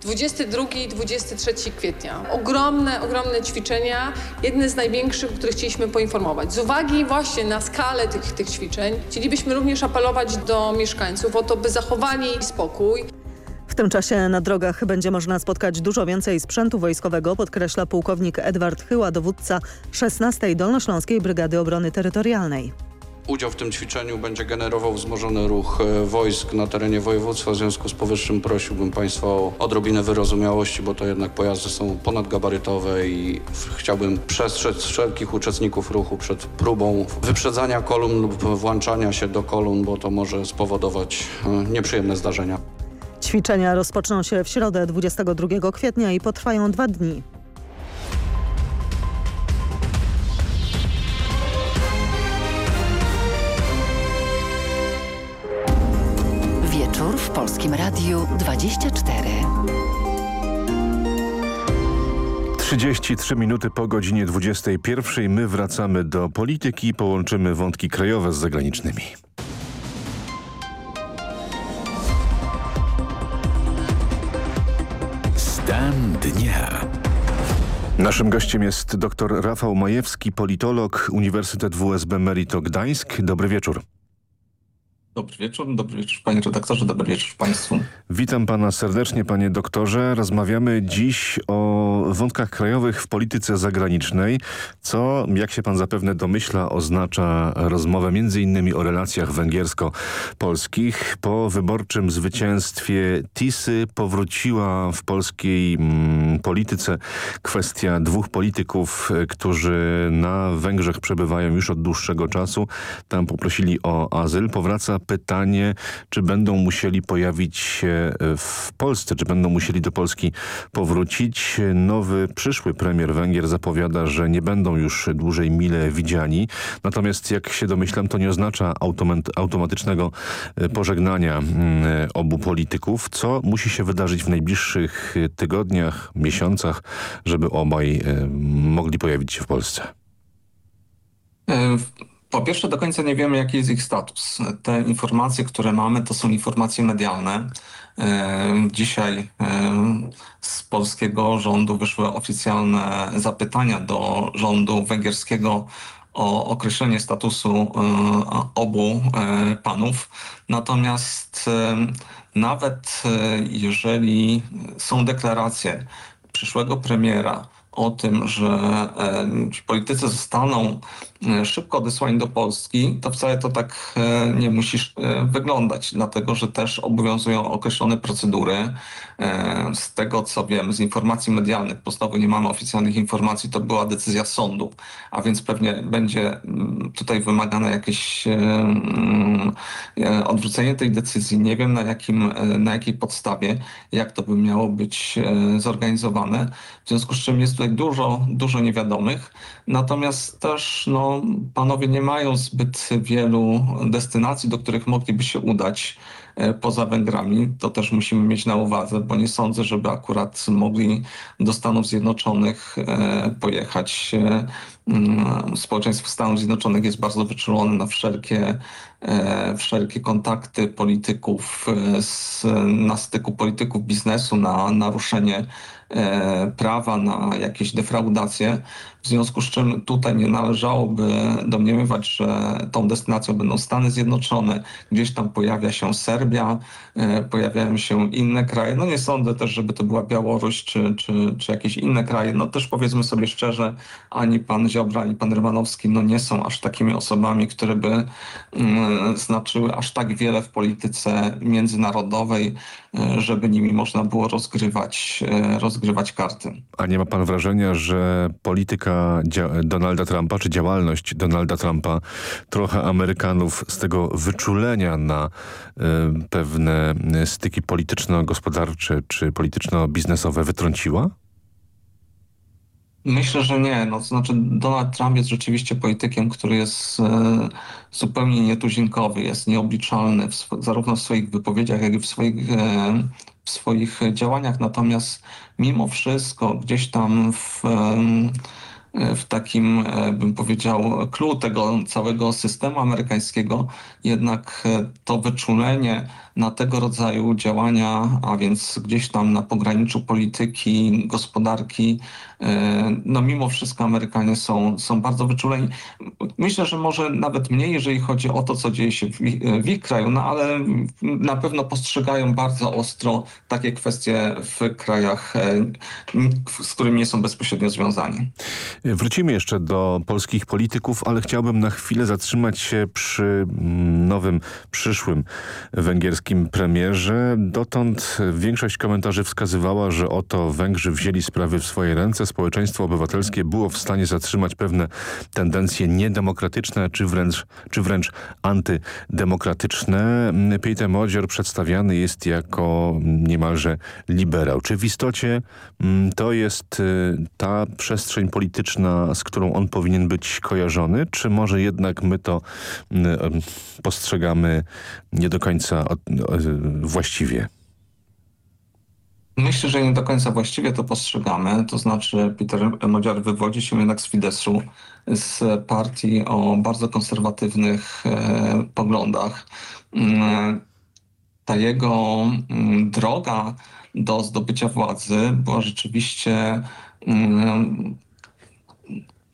22-23 kwietnia. Ogromne, ogromne ćwiczenia, jedne z największych, o których chcieliśmy poinformować. Z uwagi właśnie na skalę tych, tych ćwiczeń chcielibyśmy również apelować do mieszkańców o to, by zachowali spokój. W tym czasie na drogach będzie można spotkać dużo więcej sprzętu wojskowego, podkreśla pułkownik Edward Chyła, dowódca 16. Dolnośląskiej Brygady Obrony Terytorialnej. Udział w tym ćwiczeniu będzie generował wzmożony ruch e, wojsk na terenie województwa. W związku z powyższym prosiłbym Państwa o odrobinę wyrozumiałości, bo to jednak pojazdy są ponadgabarytowe i chciałbym przestrzec wszelkich uczestników ruchu przed próbą wyprzedzania kolumn lub włączania się do kolumn, bo to może spowodować e, nieprzyjemne zdarzenia. Ćwiczenia rozpoczną się w środę 22 kwietnia i potrwają dwa dni. Polskim Radiu 24. 33 minuty po godzinie 21. My wracamy do polityki i połączymy wątki krajowe z zagranicznymi. Stan dnia. Naszym gościem jest dr Rafał Majewski, politolog, Uniwersytet WSB Merito Gdańsk. Dobry wieczór. Dobry wieczór, dobry wieczór panie redaktorze, dobry wieczór państwu. Witam pana serdecznie panie doktorze. Rozmawiamy dziś o wątkach krajowych w polityce zagranicznej, co jak się pan zapewne domyśla oznacza rozmowę między innymi o relacjach węgiersko-polskich. Po wyborczym zwycięstwie Tisy powróciła w polskiej mm, polityce kwestia dwóch polityków, którzy na Węgrzech przebywają już od dłuższego czasu. Tam poprosili o azyl. Powraca pytanie, czy będą musieli pojawić się w Polsce, czy będą musieli do Polski powrócić. Nowy, przyszły premier Węgier zapowiada, że nie będą już dłużej mile widziani. Natomiast jak się domyślam, to nie oznacza automatycznego pożegnania obu polityków. Co musi się wydarzyć w najbliższych tygodniach, miesiącach, żeby obaj mogli pojawić się w Polsce? Po pierwsze, do końca nie wiemy, jaki jest ich status. Te informacje, które mamy, to są informacje medialne. Dzisiaj z polskiego rządu wyszły oficjalne zapytania do rządu węgierskiego o określenie statusu obu panów. Natomiast nawet jeżeli są deklaracje przyszłego premiera o tym, że politycy zostaną szybko odesłani do Polski, to wcale to tak nie musi wyglądać, dlatego że też obowiązują określone procedury. Z tego co wiem, z informacji medialnych, po nie mamy oficjalnych informacji, to była decyzja sądu, a więc pewnie będzie tutaj wymagane jakieś odwrócenie tej decyzji. Nie wiem na, jakim, na jakiej podstawie, jak to by miało być zorganizowane. W związku z czym jest tutaj dużo, dużo niewiadomych. Natomiast też no, panowie nie mają zbyt wielu destynacji, do których mogliby się udać poza Węgrami. To też musimy mieć na uwadze, bo nie sądzę, żeby akurat mogli do Stanów Zjednoczonych pojechać. Społeczeństwo Stanów Zjednoczonych jest bardzo wyczulone na wszelkie, wszelkie kontakty polityków, na styku polityków biznesu, na naruszenie prawa, na jakieś defraudacje. W związku z czym tutaj nie należałoby domniemywać, że tą destynacją będą Stany Zjednoczone, gdzieś tam pojawia się Serbia, pojawiają się inne kraje. No nie sądzę też, żeby to była Białoruś czy, czy, czy jakieś inne kraje. No też powiedzmy sobie szczerze, ani pan Ziobra, ani pan Rymanowski no nie są aż takimi osobami, które by znaczyły aż tak wiele w polityce międzynarodowej, żeby nimi można było rozgrywać, rozgrywać karty. A nie ma pan wrażenia, że polityka Donalda Trumpa, czy działalność Donalda Trumpa trochę Amerykanów z tego wyczulenia na y, pewne styki polityczno-gospodarcze czy polityczno-biznesowe wytrąciła? Myślę, że nie. No, to znaczy Donald Trump jest rzeczywiście politykiem, który jest e, zupełnie nietuzinkowy, jest nieobliczalny w zarówno w swoich wypowiedziach, jak i w swoich, e, w swoich działaniach. Natomiast mimo wszystko gdzieś tam w, e, w takim, bym powiedział, clue tego całego systemu amerykańskiego, jednak to wyczulenie na tego rodzaju działania, a więc gdzieś tam na pograniczu polityki, gospodarki, no mimo wszystko Amerykanie są, są bardzo wyczuleni. Myślę, że może nawet mniej, jeżeli chodzi o to, co dzieje się w, w ich kraju, no ale na pewno postrzegają bardzo ostro takie kwestie w krajach, z którymi nie są bezpośrednio związani. Wrócimy jeszcze do polskich polityków, ale chciałbym na chwilę zatrzymać się przy nowym, przyszłym węgierskim premierze. Dotąd większość komentarzy wskazywała, że oto Węgrzy wzięli sprawy w swoje ręce, społeczeństwo obywatelskie było w stanie zatrzymać pewne tendencje niedemokratyczne, czy wręcz, czy wręcz antydemokratyczne. Peter Modzior przedstawiany jest jako niemalże liberał. Czy w istocie to jest ta przestrzeń polityczna, z którą on powinien być kojarzony, czy może jednak my to postrzegamy nie do końca właściwie? Myślę, że nie do końca właściwie to postrzegamy. To znaczy Peter Modziar wywodzi się jednak z Fideszu, z partii o bardzo konserwatywnych e, poglądach. Ta jego m, droga do zdobycia władzy była rzeczywiście m,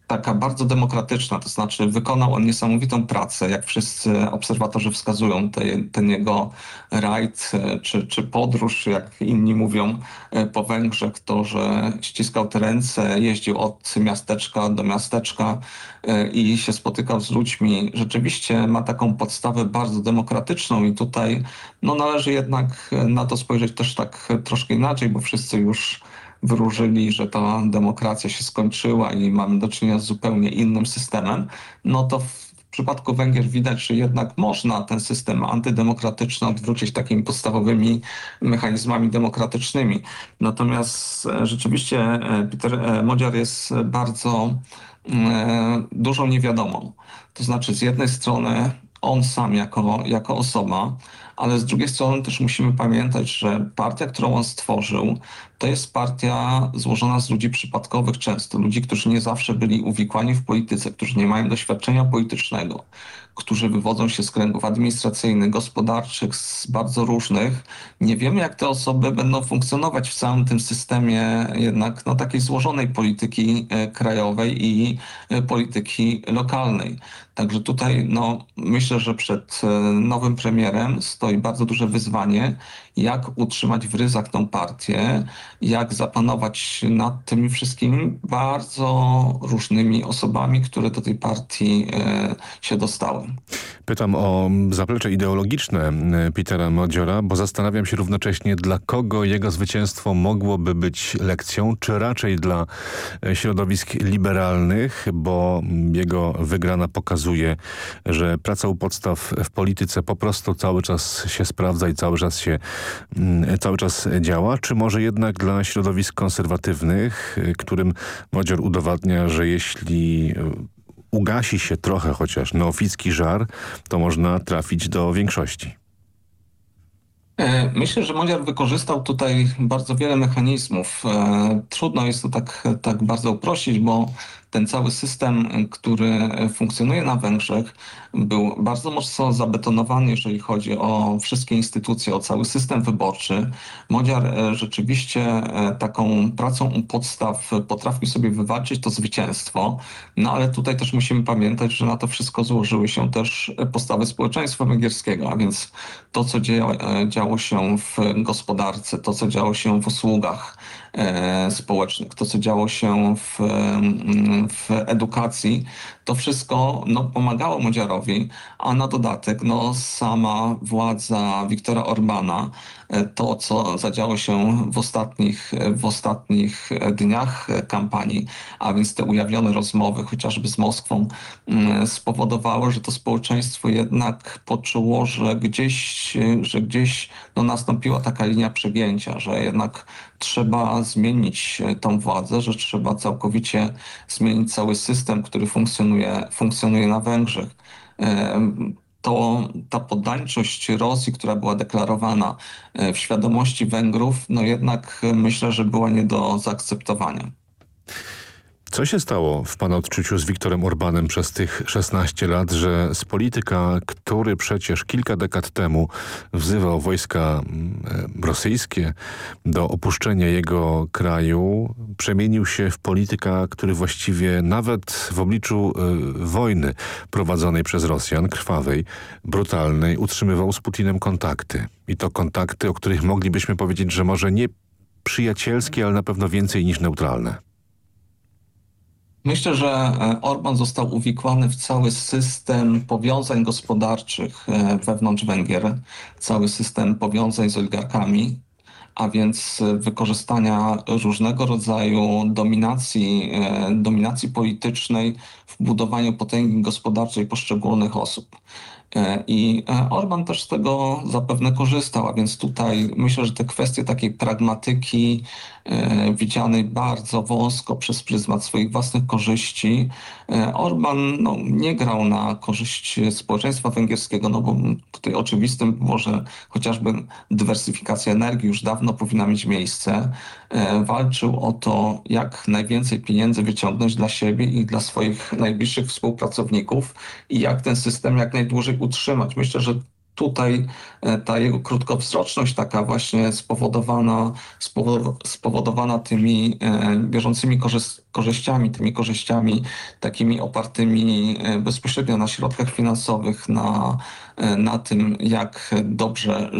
taka bardzo demokratyczna, to znaczy wykonał on niesamowitą pracę, jak wszyscy obserwatorzy wskazują, ten, ten jego rajd czy, czy podróż, jak inni mówią po Węgrzech, to, że ściskał te ręce, jeździł od miasteczka do miasteczka i się spotykał z ludźmi, rzeczywiście ma taką podstawę bardzo demokratyczną i tutaj no, należy jednak na to spojrzeć też tak troszkę inaczej, bo wszyscy już wróżyli, że ta demokracja się skończyła i mamy do czynienia z zupełnie innym systemem, no to w przypadku Węgier widać, że jednak można ten system antydemokratyczny odwrócić takimi podstawowymi mechanizmami demokratycznymi. Natomiast rzeczywiście Peter Modziar jest bardzo dużą niewiadomą. To znaczy z jednej strony on sam jako, jako osoba, ale z drugiej strony też musimy pamiętać, że partia, którą on stworzył, to jest partia złożona z ludzi przypadkowych często, ludzi, którzy nie zawsze byli uwikłani w polityce, którzy nie mają doświadczenia politycznego, którzy wywodzą się z kręgów administracyjnych, gospodarczych, z bardzo różnych. Nie wiemy, jak te osoby będą funkcjonować w całym tym systemie jednak no, takiej złożonej polityki e, krajowej i e, polityki lokalnej. Także tutaj no, myślę, że przed e, nowym premierem stoi bardzo duże wyzwanie, jak utrzymać w ryzach tą partię, jak zapanować nad tymi wszystkimi bardzo różnymi osobami, które do tej partii się dostały. Pytam o zaplecze ideologiczne e, Petera Modziora, bo zastanawiam się równocześnie, dla kogo jego zwycięstwo mogłoby być lekcją, czy raczej dla e, środowisk liberalnych, bo jego wygrana pokazuje, że praca u podstaw w polityce po prostu cały czas się sprawdza i cały czas się mm, cały czas działa, czy może jednak dla środowisk konserwatywnych, e, którym Modzior udowadnia, że jeśli ugasi się trochę chociaż neoficki żar, to można trafić do większości. E, myślę, że Modiar wykorzystał tutaj bardzo wiele mechanizmów. E, trudno jest to tak, tak bardzo uprościć, bo ten cały system, który funkcjonuje na Węgrzech, był bardzo mocno zabetonowany, jeżeli chodzi o wszystkie instytucje, o cały system wyborczy. Modziar e, rzeczywiście e, taką pracą u podstaw potrafił sobie wywalczyć to zwycięstwo, no ale tutaj też musimy pamiętać, że na to wszystko złożyły się też postawy społeczeństwa węgierskiego, a więc to, co działo, e, działo się w gospodarce, to, co działo się w usługach, społecznych, to co działo się w, mm, w edukacji, to wszystko no, pomagało Modziarowi, a na dodatek no, sama władza Wiktora Orbana, e, to co zadziało się w ostatnich, w ostatnich dniach kampanii, a więc te ujawnione rozmowy chociażby z Moskwą, spowodowało, że to społeczeństwo jednak poczuło, że gdzieś, że gdzieś no, nastąpiła taka linia przegięcia, że jednak trzeba zmienić tą władzę, że trzeba całkowicie zmienić cały system, który funkcjonuje, funkcjonuje na Węgrzech. To ta poddańczość Rosji, która była deklarowana e, w świadomości Węgrów, no jednak myślę, że była nie do zaakceptowania. Co się stało w Pana odczuciu z Wiktorem Orbanem przez tych 16 lat, że z polityka, który przecież kilka dekad temu wzywał wojska mm, e, rosyjskie do opuszczenia jego kraju, przemienił się w polityka, który właściwie nawet w obliczu y, wojny prowadzonej przez Rosjan, krwawej, brutalnej, utrzymywał z Putinem kontakty. I to kontakty, o których moglibyśmy powiedzieć, że może nie przyjacielskie, ale na pewno więcej niż neutralne. Myślę, że e, Orban został uwikłany w cały system powiązań gospodarczych e, wewnątrz Węgier, cały system powiązań z oligarkami, a więc wykorzystania różnego rodzaju dominacji, e, dominacji politycznej w budowaniu potęgi gospodarczej poszczególnych osób. I Orban też z tego zapewne korzystał, a więc tutaj myślę, że te kwestie takiej pragmatyki, E, widzianej bardzo wąsko przez pryzmat swoich własnych korzyści. E, Orban no, nie grał na korzyść społeczeństwa węgierskiego, no bo tutaj oczywistym było, że chociażby dywersyfikacja energii już dawno powinna mieć miejsce. E, walczył o to, jak najwięcej pieniędzy wyciągnąć dla siebie i dla swoich najbliższych współpracowników i jak ten system jak najdłużej utrzymać. Myślę, że tutaj e, ta jego krótkowzroczność taka właśnie spowodowana, spowodowana tymi e, bieżącymi korzyściami, tymi korzyściami takimi opartymi e, bezpośrednio na środkach finansowych, na, na tym, jak dobrze,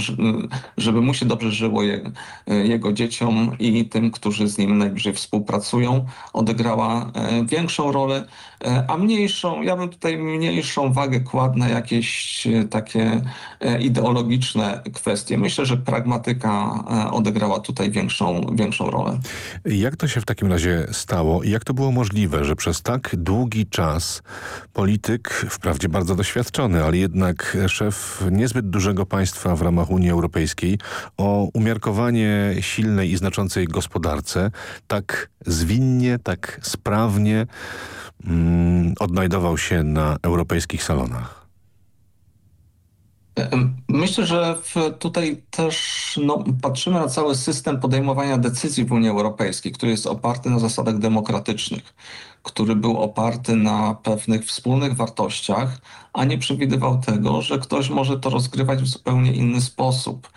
żeby mu się dobrze żyło je, jego dzieciom i tym, którzy z nim najbliżej współpracują, odegrała większą rolę, a mniejszą, ja bym tutaj mniejszą wagę kładł na jakieś takie E, ideologiczne kwestie. Myślę, że pragmatyka e, odegrała tutaj większą, większą rolę. Jak to się w takim razie stało jak to było możliwe, że przez tak długi czas polityk, wprawdzie bardzo doświadczony, ale jednak szef niezbyt dużego państwa w ramach Unii Europejskiej o umiarkowanie silnej i znaczącej gospodarce tak zwinnie, tak sprawnie mm, odnajdował się na europejskich salonach? Myślę, że tutaj też no, patrzymy na cały system podejmowania decyzji w Unii Europejskiej, który jest oparty na zasadach demokratycznych, który był oparty na pewnych wspólnych wartościach, a nie przewidywał tego, że ktoś może to rozgrywać w zupełnie inny sposób.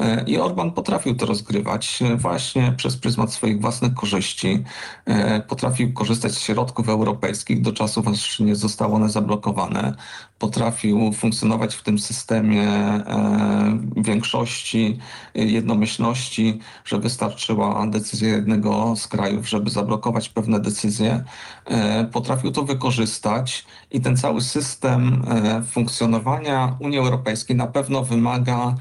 E, I Orban potrafił to rozgrywać e, właśnie przez pryzmat swoich własnych korzyści. E, potrafił korzystać z środków europejskich do czasu, aż nie zostały one zablokowane. Potrafił funkcjonować w tym systemie większości, jednomyślności, że wystarczyła decyzja jednego z krajów, żeby zablokować pewne decyzje. Potrafił to wykorzystać i ten cały system funkcjonowania Unii Europejskiej na pewno wymaga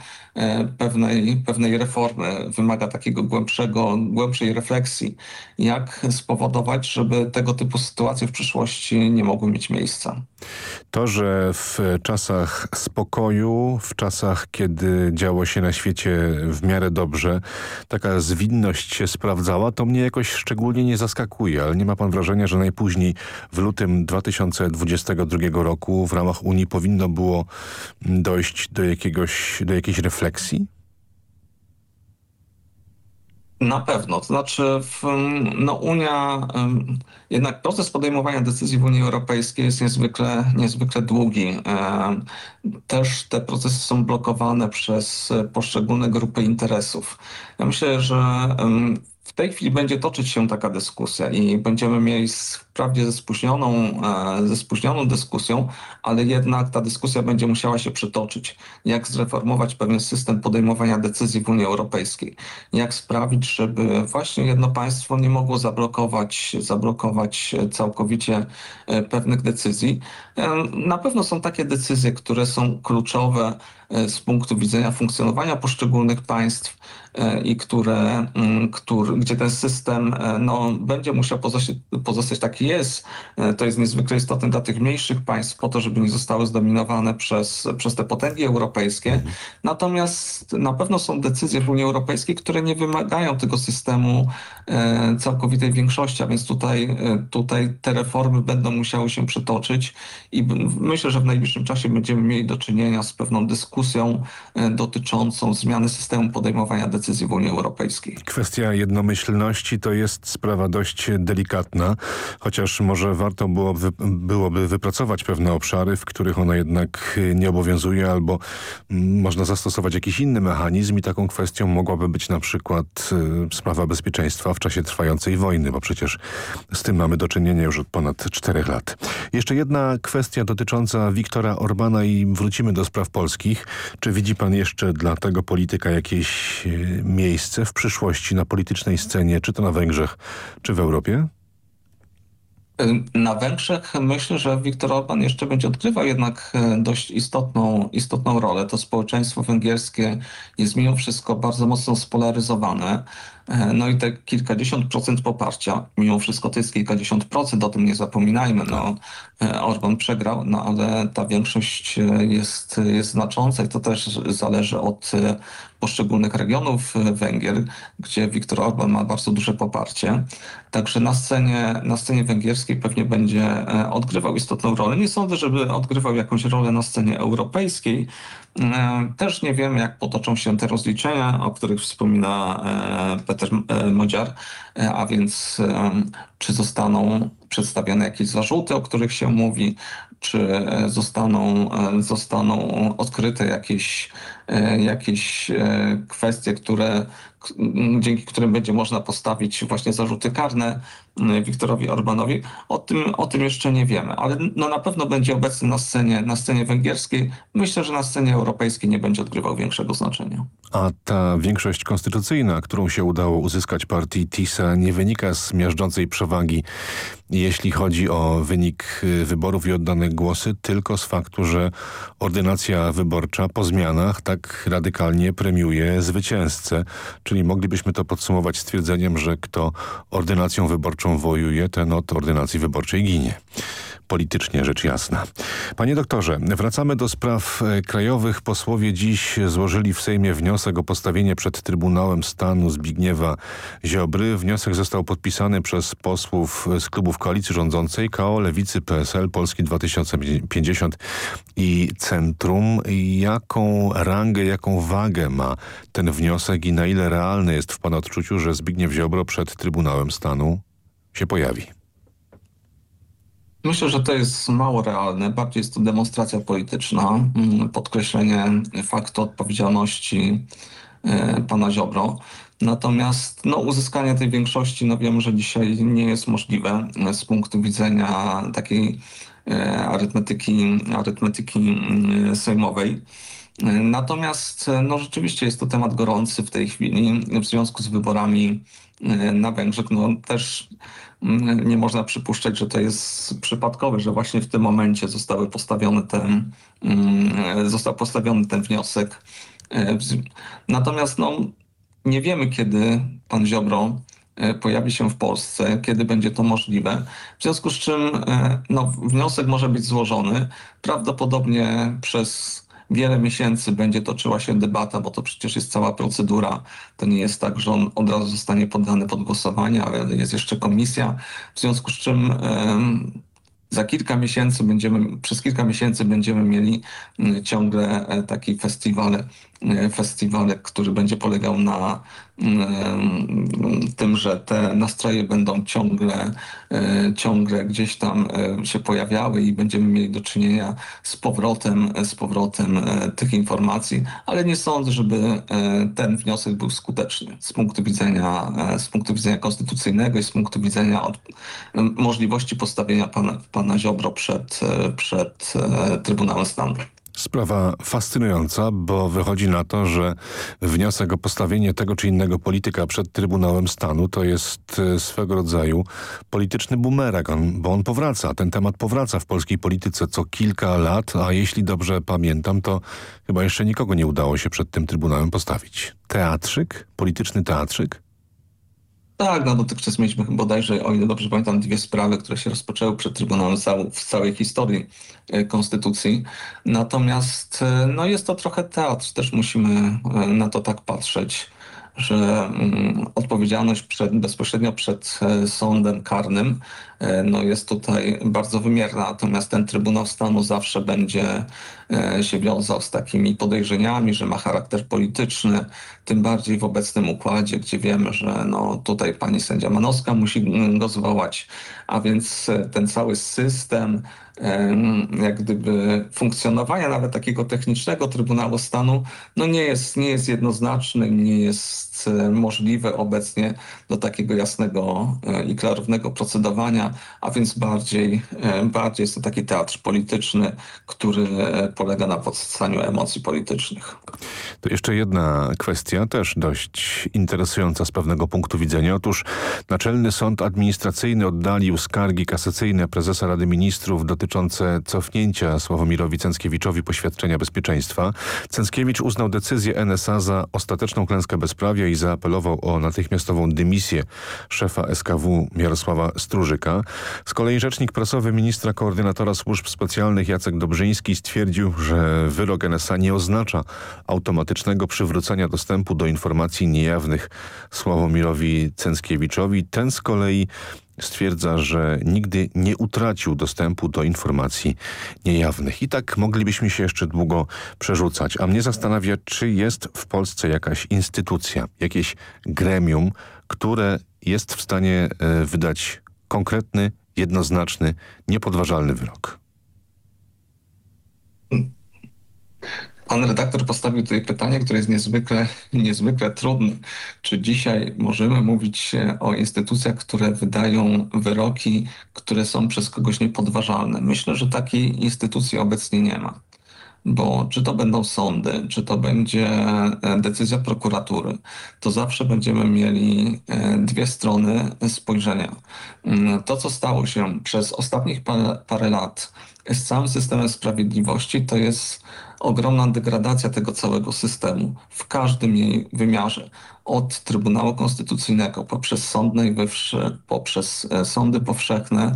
pewnej, pewnej reformy, wymaga takiego głębszego, głębszej refleksji, jak spowodować, żeby tego typu sytuacje w przyszłości nie mogły mieć miejsca. To, że w czasach spokoju, w czasach, kiedy działo się na świecie w miarę dobrze, taka zwinność się sprawdzała, to mnie jakoś szczególnie nie zaskakuje, ale nie ma pan wrażenia, że najpóźniej w lutym 2022 roku w ramach Unii powinno było dojść do, jakiegoś, do jakiejś refleksji? Na pewno. To znaczy w, no Unia, jednak proces podejmowania decyzji w Unii Europejskiej jest niezwykle, niezwykle długi. Też te procesy są blokowane przez poszczególne grupy interesów. Ja myślę, że w tej chwili będzie toczyć się taka dyskusja i będziemy mieli wprawdzie ze spóźnioną, e, ze spóźnioną dyskusją, ale jednak ta dyskusja będzie musiała się przytoczyć. Jak zreformować pewien system podejmowania decyzji w Unii Europejskiej? Jak sprawić, żeby właśnie jedno państwo nie mogło zablokować, zablokować całkowicie e, pewnych decyzji? E, na pewno są takie decyzje, które są kluczowe z punktu widzenia funkcjonowania poszczególnych państw i które, mm, który, gdzie ten system no, będzie musiał pozostać, pozostać taki jest. To jest niezwykle istotne dla tych mniejszych państw po to, żeby nie zostały zdominowane przez, przez te potęgi europejskie. Mhm. Natomiast na pewno są decyzje w Unii Europejskiej, które nie wymagają tego systemu e, całkowitej większości, a więc tutaj, e, tutaj te reformy będą musiały się przytoczyć i myślę, że w najbliższym czasie będziemy mieli do czynienia z pewną dyskusją e, dotyczącą zmiany systemu podejmowania decyzji w Unii Europejskiej. Kwestia jednomyślności to jest sprawa dość delikatna, chociaż może warto byłoby, byłoby wypracować pewne obszary, w których ona jednak nie obowiązuje albo można zastosować jakiś inny mechanizm i taką kwestią mogłaby być na przykład y, sprawa bezpieczeństwa w czasie trwającej wojny, bo przecież z tym mamy do czynienia już od ponad czterech lat. Jeszcze jedna kwestia dotycząca Wiktora Orbana i wrócimy do spraw polskich. Czy widzi pan jeszcze dla tego polityka jakieś y, miejsce w przyszłości na politycznej scenie, czy to na Węgrzech, czy w Europie? Na Węgrzech myślę, że Viktor Orban jeszcze będzie odgrywał jednak e, dość istotną, istotną rolę. To społeczeństwo węgierskie jest mimo wszystko bardzo mocno spolaryzowane. E, no i te kilkadziesiąt procent poparcia, mimo wszystko to jest kilkadziesiąt procent, o tym nie zapominajmy. No, e, Orban przegrał, no ale ta większość jest, jest znacząca i to też zależy od poszczególnych regionów Węgier, gdzie Viktor Orban ma bardzo duże poparcie. Także na scenie, na scenie węgierskiej pewnie będzie e, odgrywał istotną rolę. Nie sądzę, żeby odgrywał jakąś rolę na scenie europejskiej. E, też nie wiemy, jak potoczą się te rozliczenia, o których wspomina e, Peter Modziar, a więc czy zostaną przedstawione jakieś zarzuty, o których się mówi, czy zostaną, zostaną odkryte jakieś, jakieś kwestie, które dzięki którym będzie można postawić właśnie zarzuty karne mm, Wiktorowi Orbanowi. O tym, o tym jeszcze nie wiemy, ale no na pewno będzie obecny na scenie, na scenie węgierskiej. Myślę, że na scenie europejskiej nie będzie odgrywał większego znaczenia. A ta większość konstytucyjna, którą się udało uzyskać partii TISA nie wynika z miażdżącej przewagi jeśli chodzi o wynik y, wyborów i oddane głosy, tylko z faktu, że ordynacja wyborcza po zmianach tak radykalnie premiuje zwycięzcę. Czyli moglibyśmy to podsumować stwierdzeniem, że kto ordynacją wyborczą wojuje, ten od ordynacji wyborczej ginie. Politycznie rzecz jasna. Panie doktorze, wracamy do spraw e, krajowych. Posłowie dziś złożyli w Sejmie wniosek o postawienie przed Trybunałem Stanu Zbigniewa Ziobry. Wniosek został podpisany przez posłów z klubów koalicji rządzącej KO, Lewicy, PSL, Polski 2050 i Centrum. Jaką rangę, jaką wagę ma ten wniosek i na ile realne jest w Pana odczuciu, że Zbigniew Ziobro przed Trybunałem Stanu się pojawi? Myślę, że to jest mało realne. Bardziej jest to demonstracja polityczna, mm, podkreślenie faktu odpowiedzialności e, pana Ziobro. Natomiast no, uzyskanie tej większości, no wiem, że dzisiaj nie jest możliwe e, z punktu widzenia takiej e, arytmetyki, arytmetyki mm, sejmowej. Natomiast no, rzeczywiście jest to temat gorący w tej chwili w związku z wyborami na Węgrzech. No, też nie można przypuszczać, że to jest przypadkowe, że właśnie w tym momencie zostały postawione ten, mm, został postawiony ten wniosek. E, natomiast no, nie wiemy, kiedy pan Ziobro e, pojawi się w Polsce, kiedy będzie to możliwe. W związku z czym e, no, wniosek może być złożony prawdopodobnie przez wiele miesięcy będzie toczyła się debata, bo to przecież jest cała procedura. To nie jest tak, że on od razu zostanie poddany pod głosowanie, ale jest jeszcze komisja, w związku z czym za kilka miesięcy będziemy, przez kilka miesięcy będziemy mieli ciągle e, taki festiwal, e, festiwal, który będzie polegał na tym, że te nastroje będą ciągle, e, ciągle gdzieś tam się pojawiały i będziemy mieli do czynienia z powrotem, z powrotem tych informacji, ale nie sądzę, żeby ten wniosek był skuteczny z punktu widzenia, z punktu widzenia konstytucyjnego i z punktu widzenia możliwości postawienia pana, pana Ziobro przed, przed Trybunałem Stanu. Sprawa fascynująca, bo wychodzi na to, że wniosek o postawienie tego czy innego polityka przed Trybunałem Stanu to jest e, swego rodzaju polityczny bumerang, on, bo on powraca, ten temat powraca w polskiej polityce co kilka lat, a jeśli dobrze pamiętam, to chyba jeszcze nikogo nie udało się przed tym Trybunałem postawić. Teatrzyk? Polityczny teatrzyk? Tak, no dotychczas mieliśmy bodajże, o ile dobrze pamiętam, dwie sprawy, które się rozpoczęły przed Trybunałem w całej historii e, Konstytucji. Natomiast e, no jest to trochę teatr, też musimy e, na to tak patrzeć że mm, odpowiedzialność przed, bezpośrednio przed e, sądem karnym e, no jest tutaj bardzo wymierna, natomiast ten Trybunał Stanu zawsze będzie e, się wiązał z takimi podejrzeniami, że ma charakter polityczny, tym bardziej w obecnym układzie, gdzie wiemy, że no tutaj pani sędzia Manowska musi go zwołać, a więc ten cały system jak gdyby funkcjonowania nawet takiego technicznego Trybunału Stanu no nie jest, nie jest jednoznaczny, nie jest e, możliwe obecnie do takiego jasnego e, i klarownego procedowania, a więc bardziej, e, bardziej jest to taki teatr polityczny, który polega na podstaniu emocji politycznych. To jeszcze jedna kwestia, też dość interesująca z pewnego punktu widzenia. Otóż Naczelny Sąd Administracyjny oddalił skargi kasacyjne prezesa Rady Ministrów dotyczące cofnięcia Sławomirowi Cęckiewiczowi poświadczenia bezpieczeństwa. Cęckiewicz uznał decyzję NSA za ostateczną klęskę bezprawia i zaapelował o natychmiastową dymisję szefa SKW Jarosława Strużyka. Z kolei rzecznik prasowy ministra koordynatora służb specjalnych Jacek Dobrzyński stwierdził, że wyrok NSA nie oznacza automatycznego przywrócenia dostępu do informacji niejawnych Sławomirowi Cęckiewiczowi. Ten z kolei stwierdza, że nigdy nie utracił dostępu do informacji niejawnych. I tak moglibyśmy się jeszcze długo przerzucać. A mnie zastanawia, czy jest w Polsce jakaś instytucja, jakieś gremium, które jest w stanie e, wydać konkretny, jednoznaczny, niepodważalny wyrok. Pan redaktor postawił tutaj pytanie, które jest niezwykle, niezwykle trudne. Czy dzisiaj możemy mówić o instytucjach, które wydają wyroki, które są przez kogoś niepodważalne? Myślę, że takiej instytucji obecnie nie ma. Bo czy to będą sądy, czy to będzie e, decyzja prokuratury, to zawsze będziemy mieli e, dwie strony spojrzenia. Mm, to, co stało się przez ostatnich parę, parę lat z całym systemem sprawiedliwości, to jest ogromna degradacja tego całego systemu w każdym jej wymiarze. Od Trybunału Konstytucyjnego, poprzez Sąd Najwyższy, poprzez e, sądy powszechne,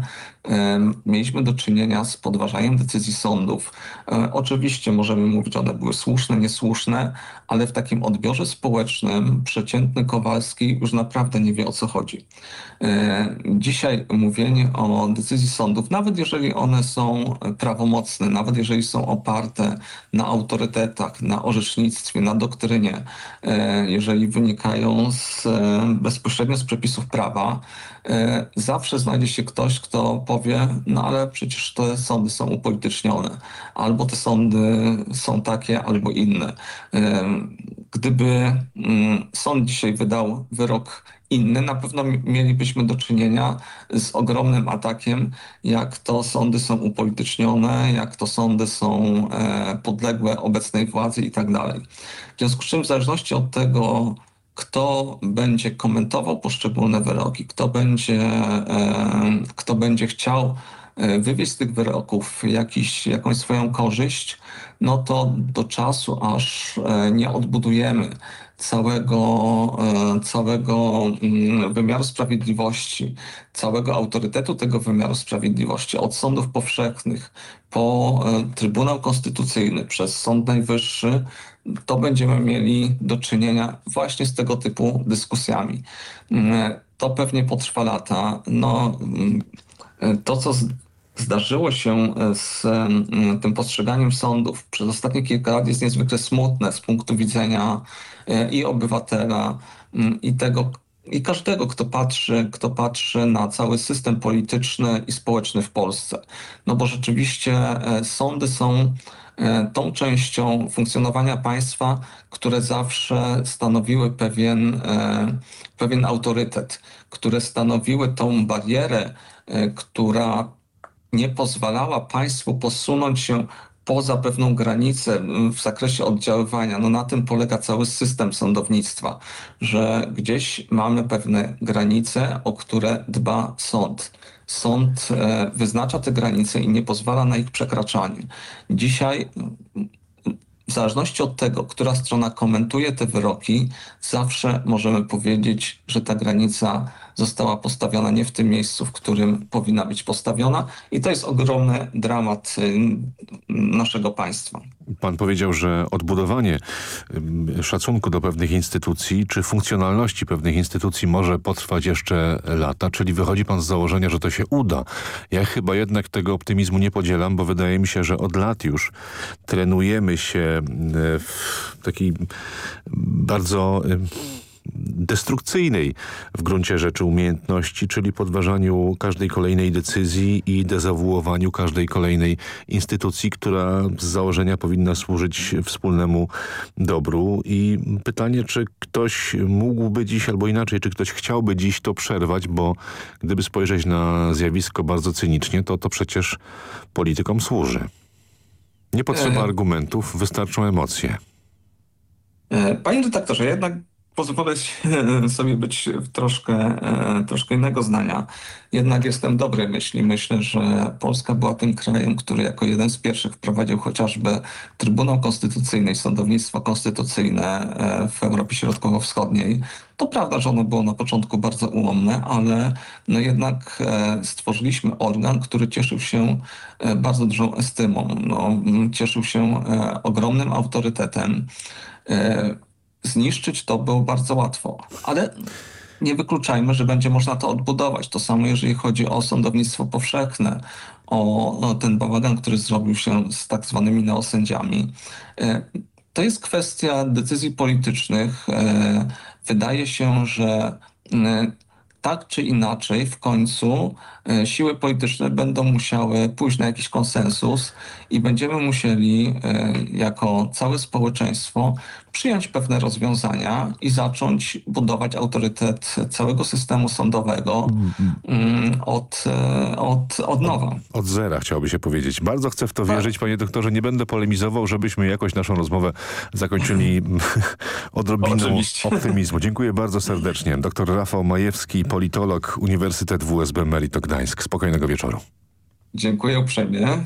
mieliśmy do czynienia z podważaniem decyzji sądów. E, oczywiście możemy mówić, one były słuszne, niesłuszne, ale w takim odbiorze społecznym przeciętny Kowalski już naprawdę nie wie o co chodzi. E, dzisiaj mówienie o decyzji sądów, nawet jeżeli one są prawomocne, nawet jeżeli są oparte na autorytetach, na orzecznictwie, na doktrynie, e, jeżeli wynikają z, bezpośrednio z przepisów prawa, E, zawsze znajdzie się ktoś, kto powie, no ale przecież te sądy są upolitycznione, albo te sądy są takie, albo inne. E, gdyby mm, sąd dzisiaj wydał wyrok inny, na pewno mielibyśmy do czynienia z ogromnym atakiem, jak to sądy są upolitycznione, jak to sądy są e, podległe obecnej władzy i tak dalej. W związku z czym w zależności od tego, kto będzie komentował poszczególne wyroki, kto będzie, e, kto będzie chciał e, wywieźć z tych wyroków jakiś, jakąś swoją korzyść, no to do czasu, aż nie odbudujemy całego, całego mm, wymiaru sprawiedliwości, całego autorytetu tego wymiaru sprawiedliwości, od sądów powszechnych po Trybunał Konstytucyjny, przez Sąd Najwyższy, to będziemy mieli do czynienia właśnie z tego typu dyskusjami. Mm, to pewnie potrwa lata. No, mm, to, co zdarzyło się z mm, tym postrzeganiem sądów przez ostatnie kilka lat jest niezwykle smutne z punktu widzenia e, i obywatela, i tego, i każdego, kto patrzy, kto patrzy na cały system polityczny i społeczny w Polsce. No bo rzeczywiście e, sądy są E, tą częścią funkcjonowania państwa, które zawsze stanowiły pewien, e, pewien autorytet, które stanowiły tą barierę, e, która nie pozwalała państwu posunąć się poza pewną granicę w zakresie oddziaływania. No na tym polega cały system sądownictwa, że gdzieś mamy pewne granice, o które dba sąd sąd e, wyznacza te granice i nie pozwala na ich przekraczanie. Dzisiaj w zależności od tego, która strona komentuje te wyroki, zawsze możemy powiedzieć, że ta granica została postawiona nie w tym miejscu, w którym powinna być postawiona i to jest ogromny dramat y, naszego państwa. Pan powiedział, że odbudowanie szacunku do pewnych instytucji czy funkcjonalności pewnych instytucji może potrwać jeszcze lata, czyli wychodzi pan z założenia, że to się uda. Ja chyba jednak tego optymizmu nie podzielam, bo wydaje mi się, że od lat już trenujemy się w takiej bardzo destrukcyjnej w gruncie rzeczy umiejętności, czyli podważaniu każdej kolejnej decyzji i dezawuowaniu każdej kolejnej instytucji, która z założenia powinna służyć wspólnemu dobru. I pytanie, czy ktoś mógłby dziś, albo inaczej, czy ktoś chciałby dziś to przerwać, bo gdyby spojrzeć na zjawisko bardzo cynicznie, to to przecież politykom służy. Nie potrzeba e... argumentów, wystarczą emocje. E, panie redaktorze, jednak pozwolę sobie być troszkę, e, troszkę innego zdania. Jednak jestem dobrej myśli. Myślę, że Polska była tym krajem, który jako jeden z pierwszych wprowadził chociażby Trybunał Konstytucyjny i sądownictwo konstytucyjne e, w Europie Środkowo-Wschodniej. To prawda, że ono było na początku bardzo ułomne, ale no jednak e, stworzyliśmy organ, który cieszył się bardzo dużą estymą. No, cieszył się ogromnym autorytetem zniszczyć to było bardzo łatwo. Ale nie wykluczajmy, że będzie można to odbudować. To samo jeżeli chodzi o sądownictwo powszechne, o, ten bałagan, który zrobił się z tak zwanymi neosędziami. E, to jest kwestia decyzji politycznych. E, wydaje się, że tak czy inaczej w końcu e, siły polityczne będą musiały pójść na jakiś konsensus i będziemy musieli e, jako całe społeczeństwo przyjąć pewne rozwiązania i zacząć budować autorytet całego systemu sądowego mm, od, e, od, od nowa. Od zera chciałoby się powiedzieć. Bardzo chcę w to tak. wierzyć, panie doktorze. Nie będę polemizował, żebyśmy jakoś naszą rozmowę zakończyli odrobiną Oczywiście. optymizmu. Dziękuję bardzo serdecznie. Doktor Rafał Majewski, politolog, Uniwersytet WSB Merito Gdańsk. Spokojnego wieczoru. Dziękuję uprzejmie.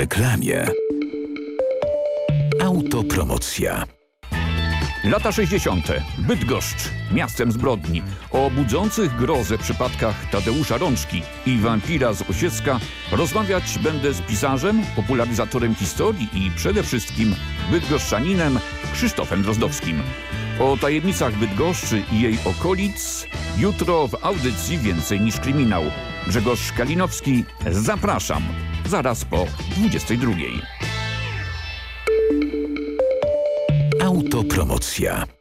reklamie. Autopromocja. Lata 60. Bydgoszcz, miastem zbrodni. O budzących grozę przypadkach Tadeusza Rączki i wampira z Osiecka rozmawiać będę z pisarzem, popularyzatorem historii i przede wszystkim bydgoszczaninem Krzysztofem Drozdowskim. O tajemnicach Bydgoszczy i jej okolic jutro w audycji Więcej niż kryminał. Grzegorz Kalinowski, zapraszam. Zaraz po 22. Autopromocja.